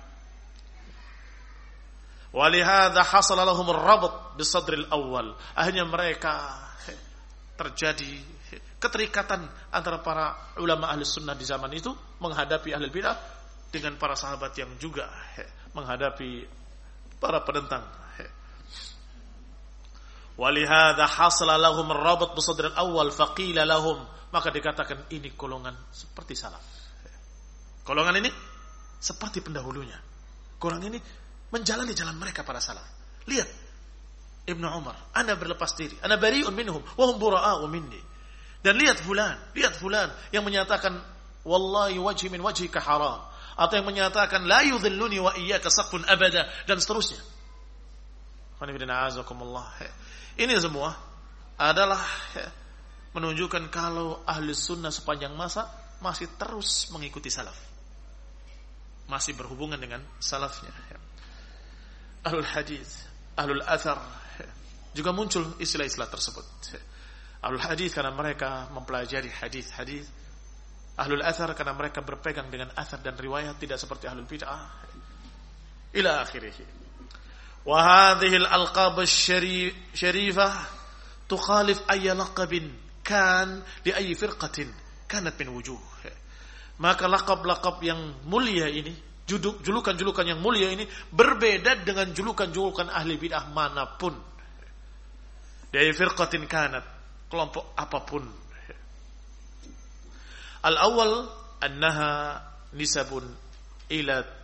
Walihada hasala lahum rabat bisadril awal. Akhirnya mereka terjadi keterikatan antara para ulama ahli sunnah di zaman itu menghadapi ahli bidah dengan para sahabat yang juga menghadapi para penentang Walihada hasla lahum rabat bisadr awal faqila lahum. Maka dikatakan ini golongan seperti salaf. Golongan ini seperti pendahulunya. Golongan ini menjalani jalan mereka para salaf. Lihat Ibnu Umar, ana berlepas diri, ana bari'un minhum wa hum bura'a'u minni. Dan lihat fulan, lihat fulan yang menyatakan wallahi wajhi min wajhika haram atau yang menyatakan la yudhilluni wa iyyaka saqfun abada dan seterusnya. Ini semua adalah menunjukkan kalau ahli sunnah sepanjang masa masih terus mengikuti salaf Masih berhubungan dengan salafnya. Ya. Ahlul hadis, ahlul athar, ya. juga muncul istilah-istilah tersebut. Ya. Ahlul hadis karena mereka mempelajari hadis-hadis. Ahlul athar karena mereka berpegang dengan athar dan riwayat tidak seperti ahlul bid'ah. Ila akhirih. وهذه الألقاب الشريفة تخالف أي لقب كان لأي فرقة كانت من وجوه maka lakab-lakab yang mulia ini julukan-julukan yang mulia ini berbeda dengan julukan-julukan ahli bidah mana pun dari firqatin kanat kelompok apa pun al-awwal annaha nisabun ila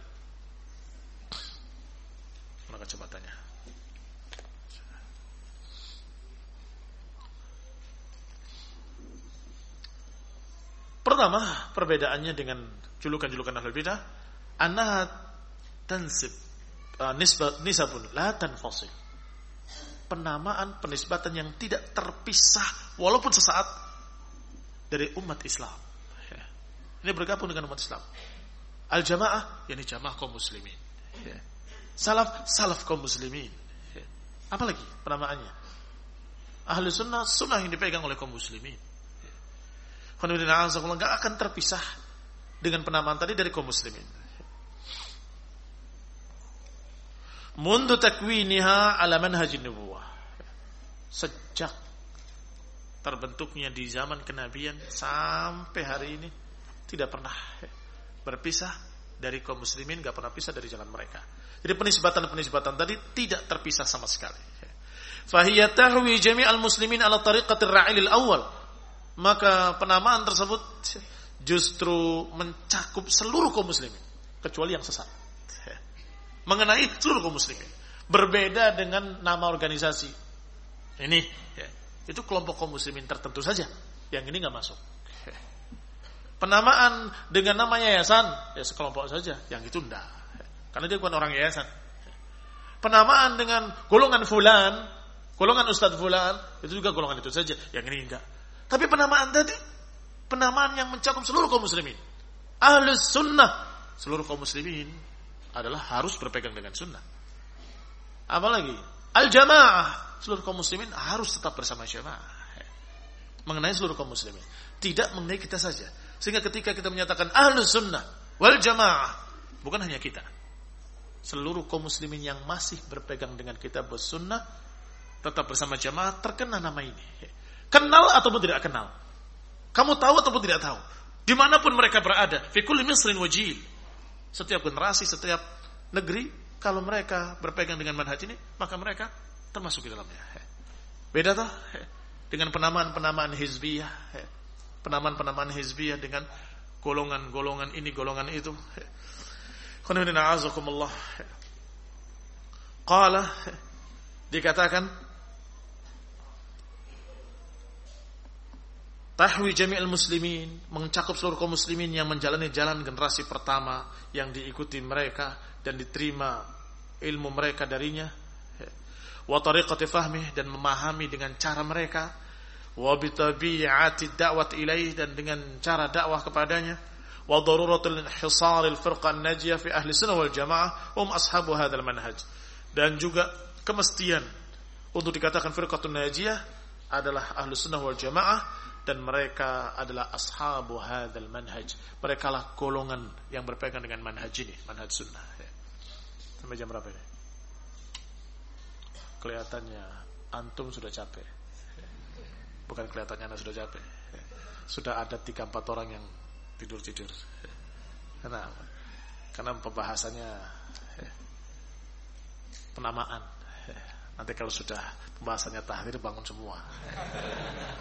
kacamatanya. Pertama, perbedaannya dengan julukan-julukan ahlul bidah, annaha tansib uh, nisbat nisabun la tanfasil. Penamaan penisbatan yang tidak terpisah walaupun sesaat dari umat Islam. Ya. Ini bergabung dengan umat Islam. Al-jamaah, yakni jamaah kaum muslimin. Ya. Salaf, salaf kaum muslimin. Apalagi penamaannya? Ahli sunnah, sunnah yang dipegang oleh kaum muslimin. Gak akan terpisah dengan penamaan tadi dari kaum muslimin. Mundu takwiniha ala manhajin Nubuah Sejak terbentuknya di zaman kenabian sampai hari ini tidak pernah berpisah dari kaum muslimin, nggak pernah pisah dari jalan mereka. Jadi penisbatan-penisbatan tadi tidak terpisah sama sekali. Fahiyatahwi jami al muslimin ala tariqatir ra'ilil awal maka penamaan tersebut justru mencakup seluruh kaum muslimin kecuali yang sesat. Mengenai seluruh kaum muslimin. Berbeda dengan nama organisasi. Ini ya, itu kelompok kaum muslimin tertentu saja. Yang ini nggak masuk. Penamaan dengan nama yayasan ya sekelompok saja. Yang itu enggak. Karena dia bukan orang yayasan. Penamaan dengan golongan fulan, golongan ustadz fulan, itu juga golongan itu saja. Yang ini enggak. Tapi penamaan tadi penamaan yang mencakup seluruh kaum muslimin. Ahlus sunnah. Seluruh kaum muslimin adalah harus berpegang dengan sunnah. Apalagi al-jamaah. Seluruh kaum muslimin harus tetap bersama jamaah. Mengenai seluruh kaum muslimin. Tidak mengenai kita saja. Sehingga ketika kita menyatakan ahlus sunnah wal jamaah. Bukan hanya kita. Seluruh kaum muslimin yang masih berpegang dengan kitab sunnah. Tetap bersama jamaah terkena nama ini. Kenal ataupun tidak kenal. Kamu tahu ataupun tidak tahu. Di mana pun mereka berada. Fikul misrin wajil. Setiap generasi, setiap negeri. Kalau mereka berpegang dengan manhaj ini. Maka mereka termasuk di dalamnya. Beda toh? Dengan penamaan-penamaan hizbiyah. Penamaan-penamaan hizbiyah dengan golongan-golongan ini, golongan itu. Qala dikatakan Tahwi jami'al muslimin mencakup seluruh kaum muslimin yang menjalani jalan generasi pertama yang diikuti mereka dan diterima ilmu mereka darinya wa tariqati fahmi dan memahami dengan cara mereka wa bitabi'ati da'wat ilaih dan dengan cara dakwah kepadanya wa daruratul inhisar al-firqa an-najiyah fi ahli sunnah wal jamaah hum ashabu hadzal manhaj. Dan juga kemestian untuk dikatakan firqatun najiyah adalah ahli sunnah wal jamaah dan mereka adalah ashabu hadzal manhaj. Mereka lah golongan yang berpegang dengan manhaj ini, manhaj sunnah. Ya. Sampai jam berapa ini? Kelihatannya antum sudah capek. Bukan kelihatannya anda sudah capek. Sudah ada tiga empat orang yang tidur tidur. Kenapa? Karena pembahasannya penamaan. Nanti kalau sudah pembahasannya tahdir bangun semua.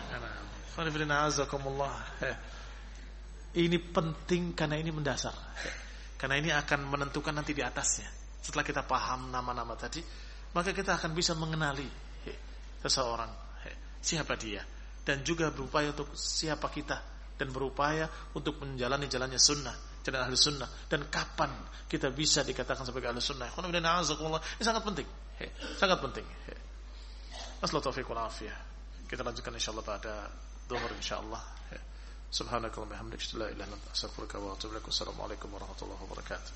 Kenapa? Ini penting karena ini mendasar. Karena ini akan menentukan nanti di atasnya. Setelah kita paham nama-nama tadi, maka kita akan bisa mengenali seseorang, siapa dia, dan juga berupaya untuk siapa kita, dan berupaya untuk menjalani jalannya sunnah, jalan ahli sunnah, dan kapan kita bisa dikatakan sebagai ahli sunnah. Ini sangat penting, sangat penting. Assalamualaikum Kita lanjutkan insyaallah pada ظهر إن شاء الله. سبحانك اللهم وبحمدك لا إله إلا أنت أستغفرك وأتوب إليك والسلام عليكم ورحمة الله وبركاته.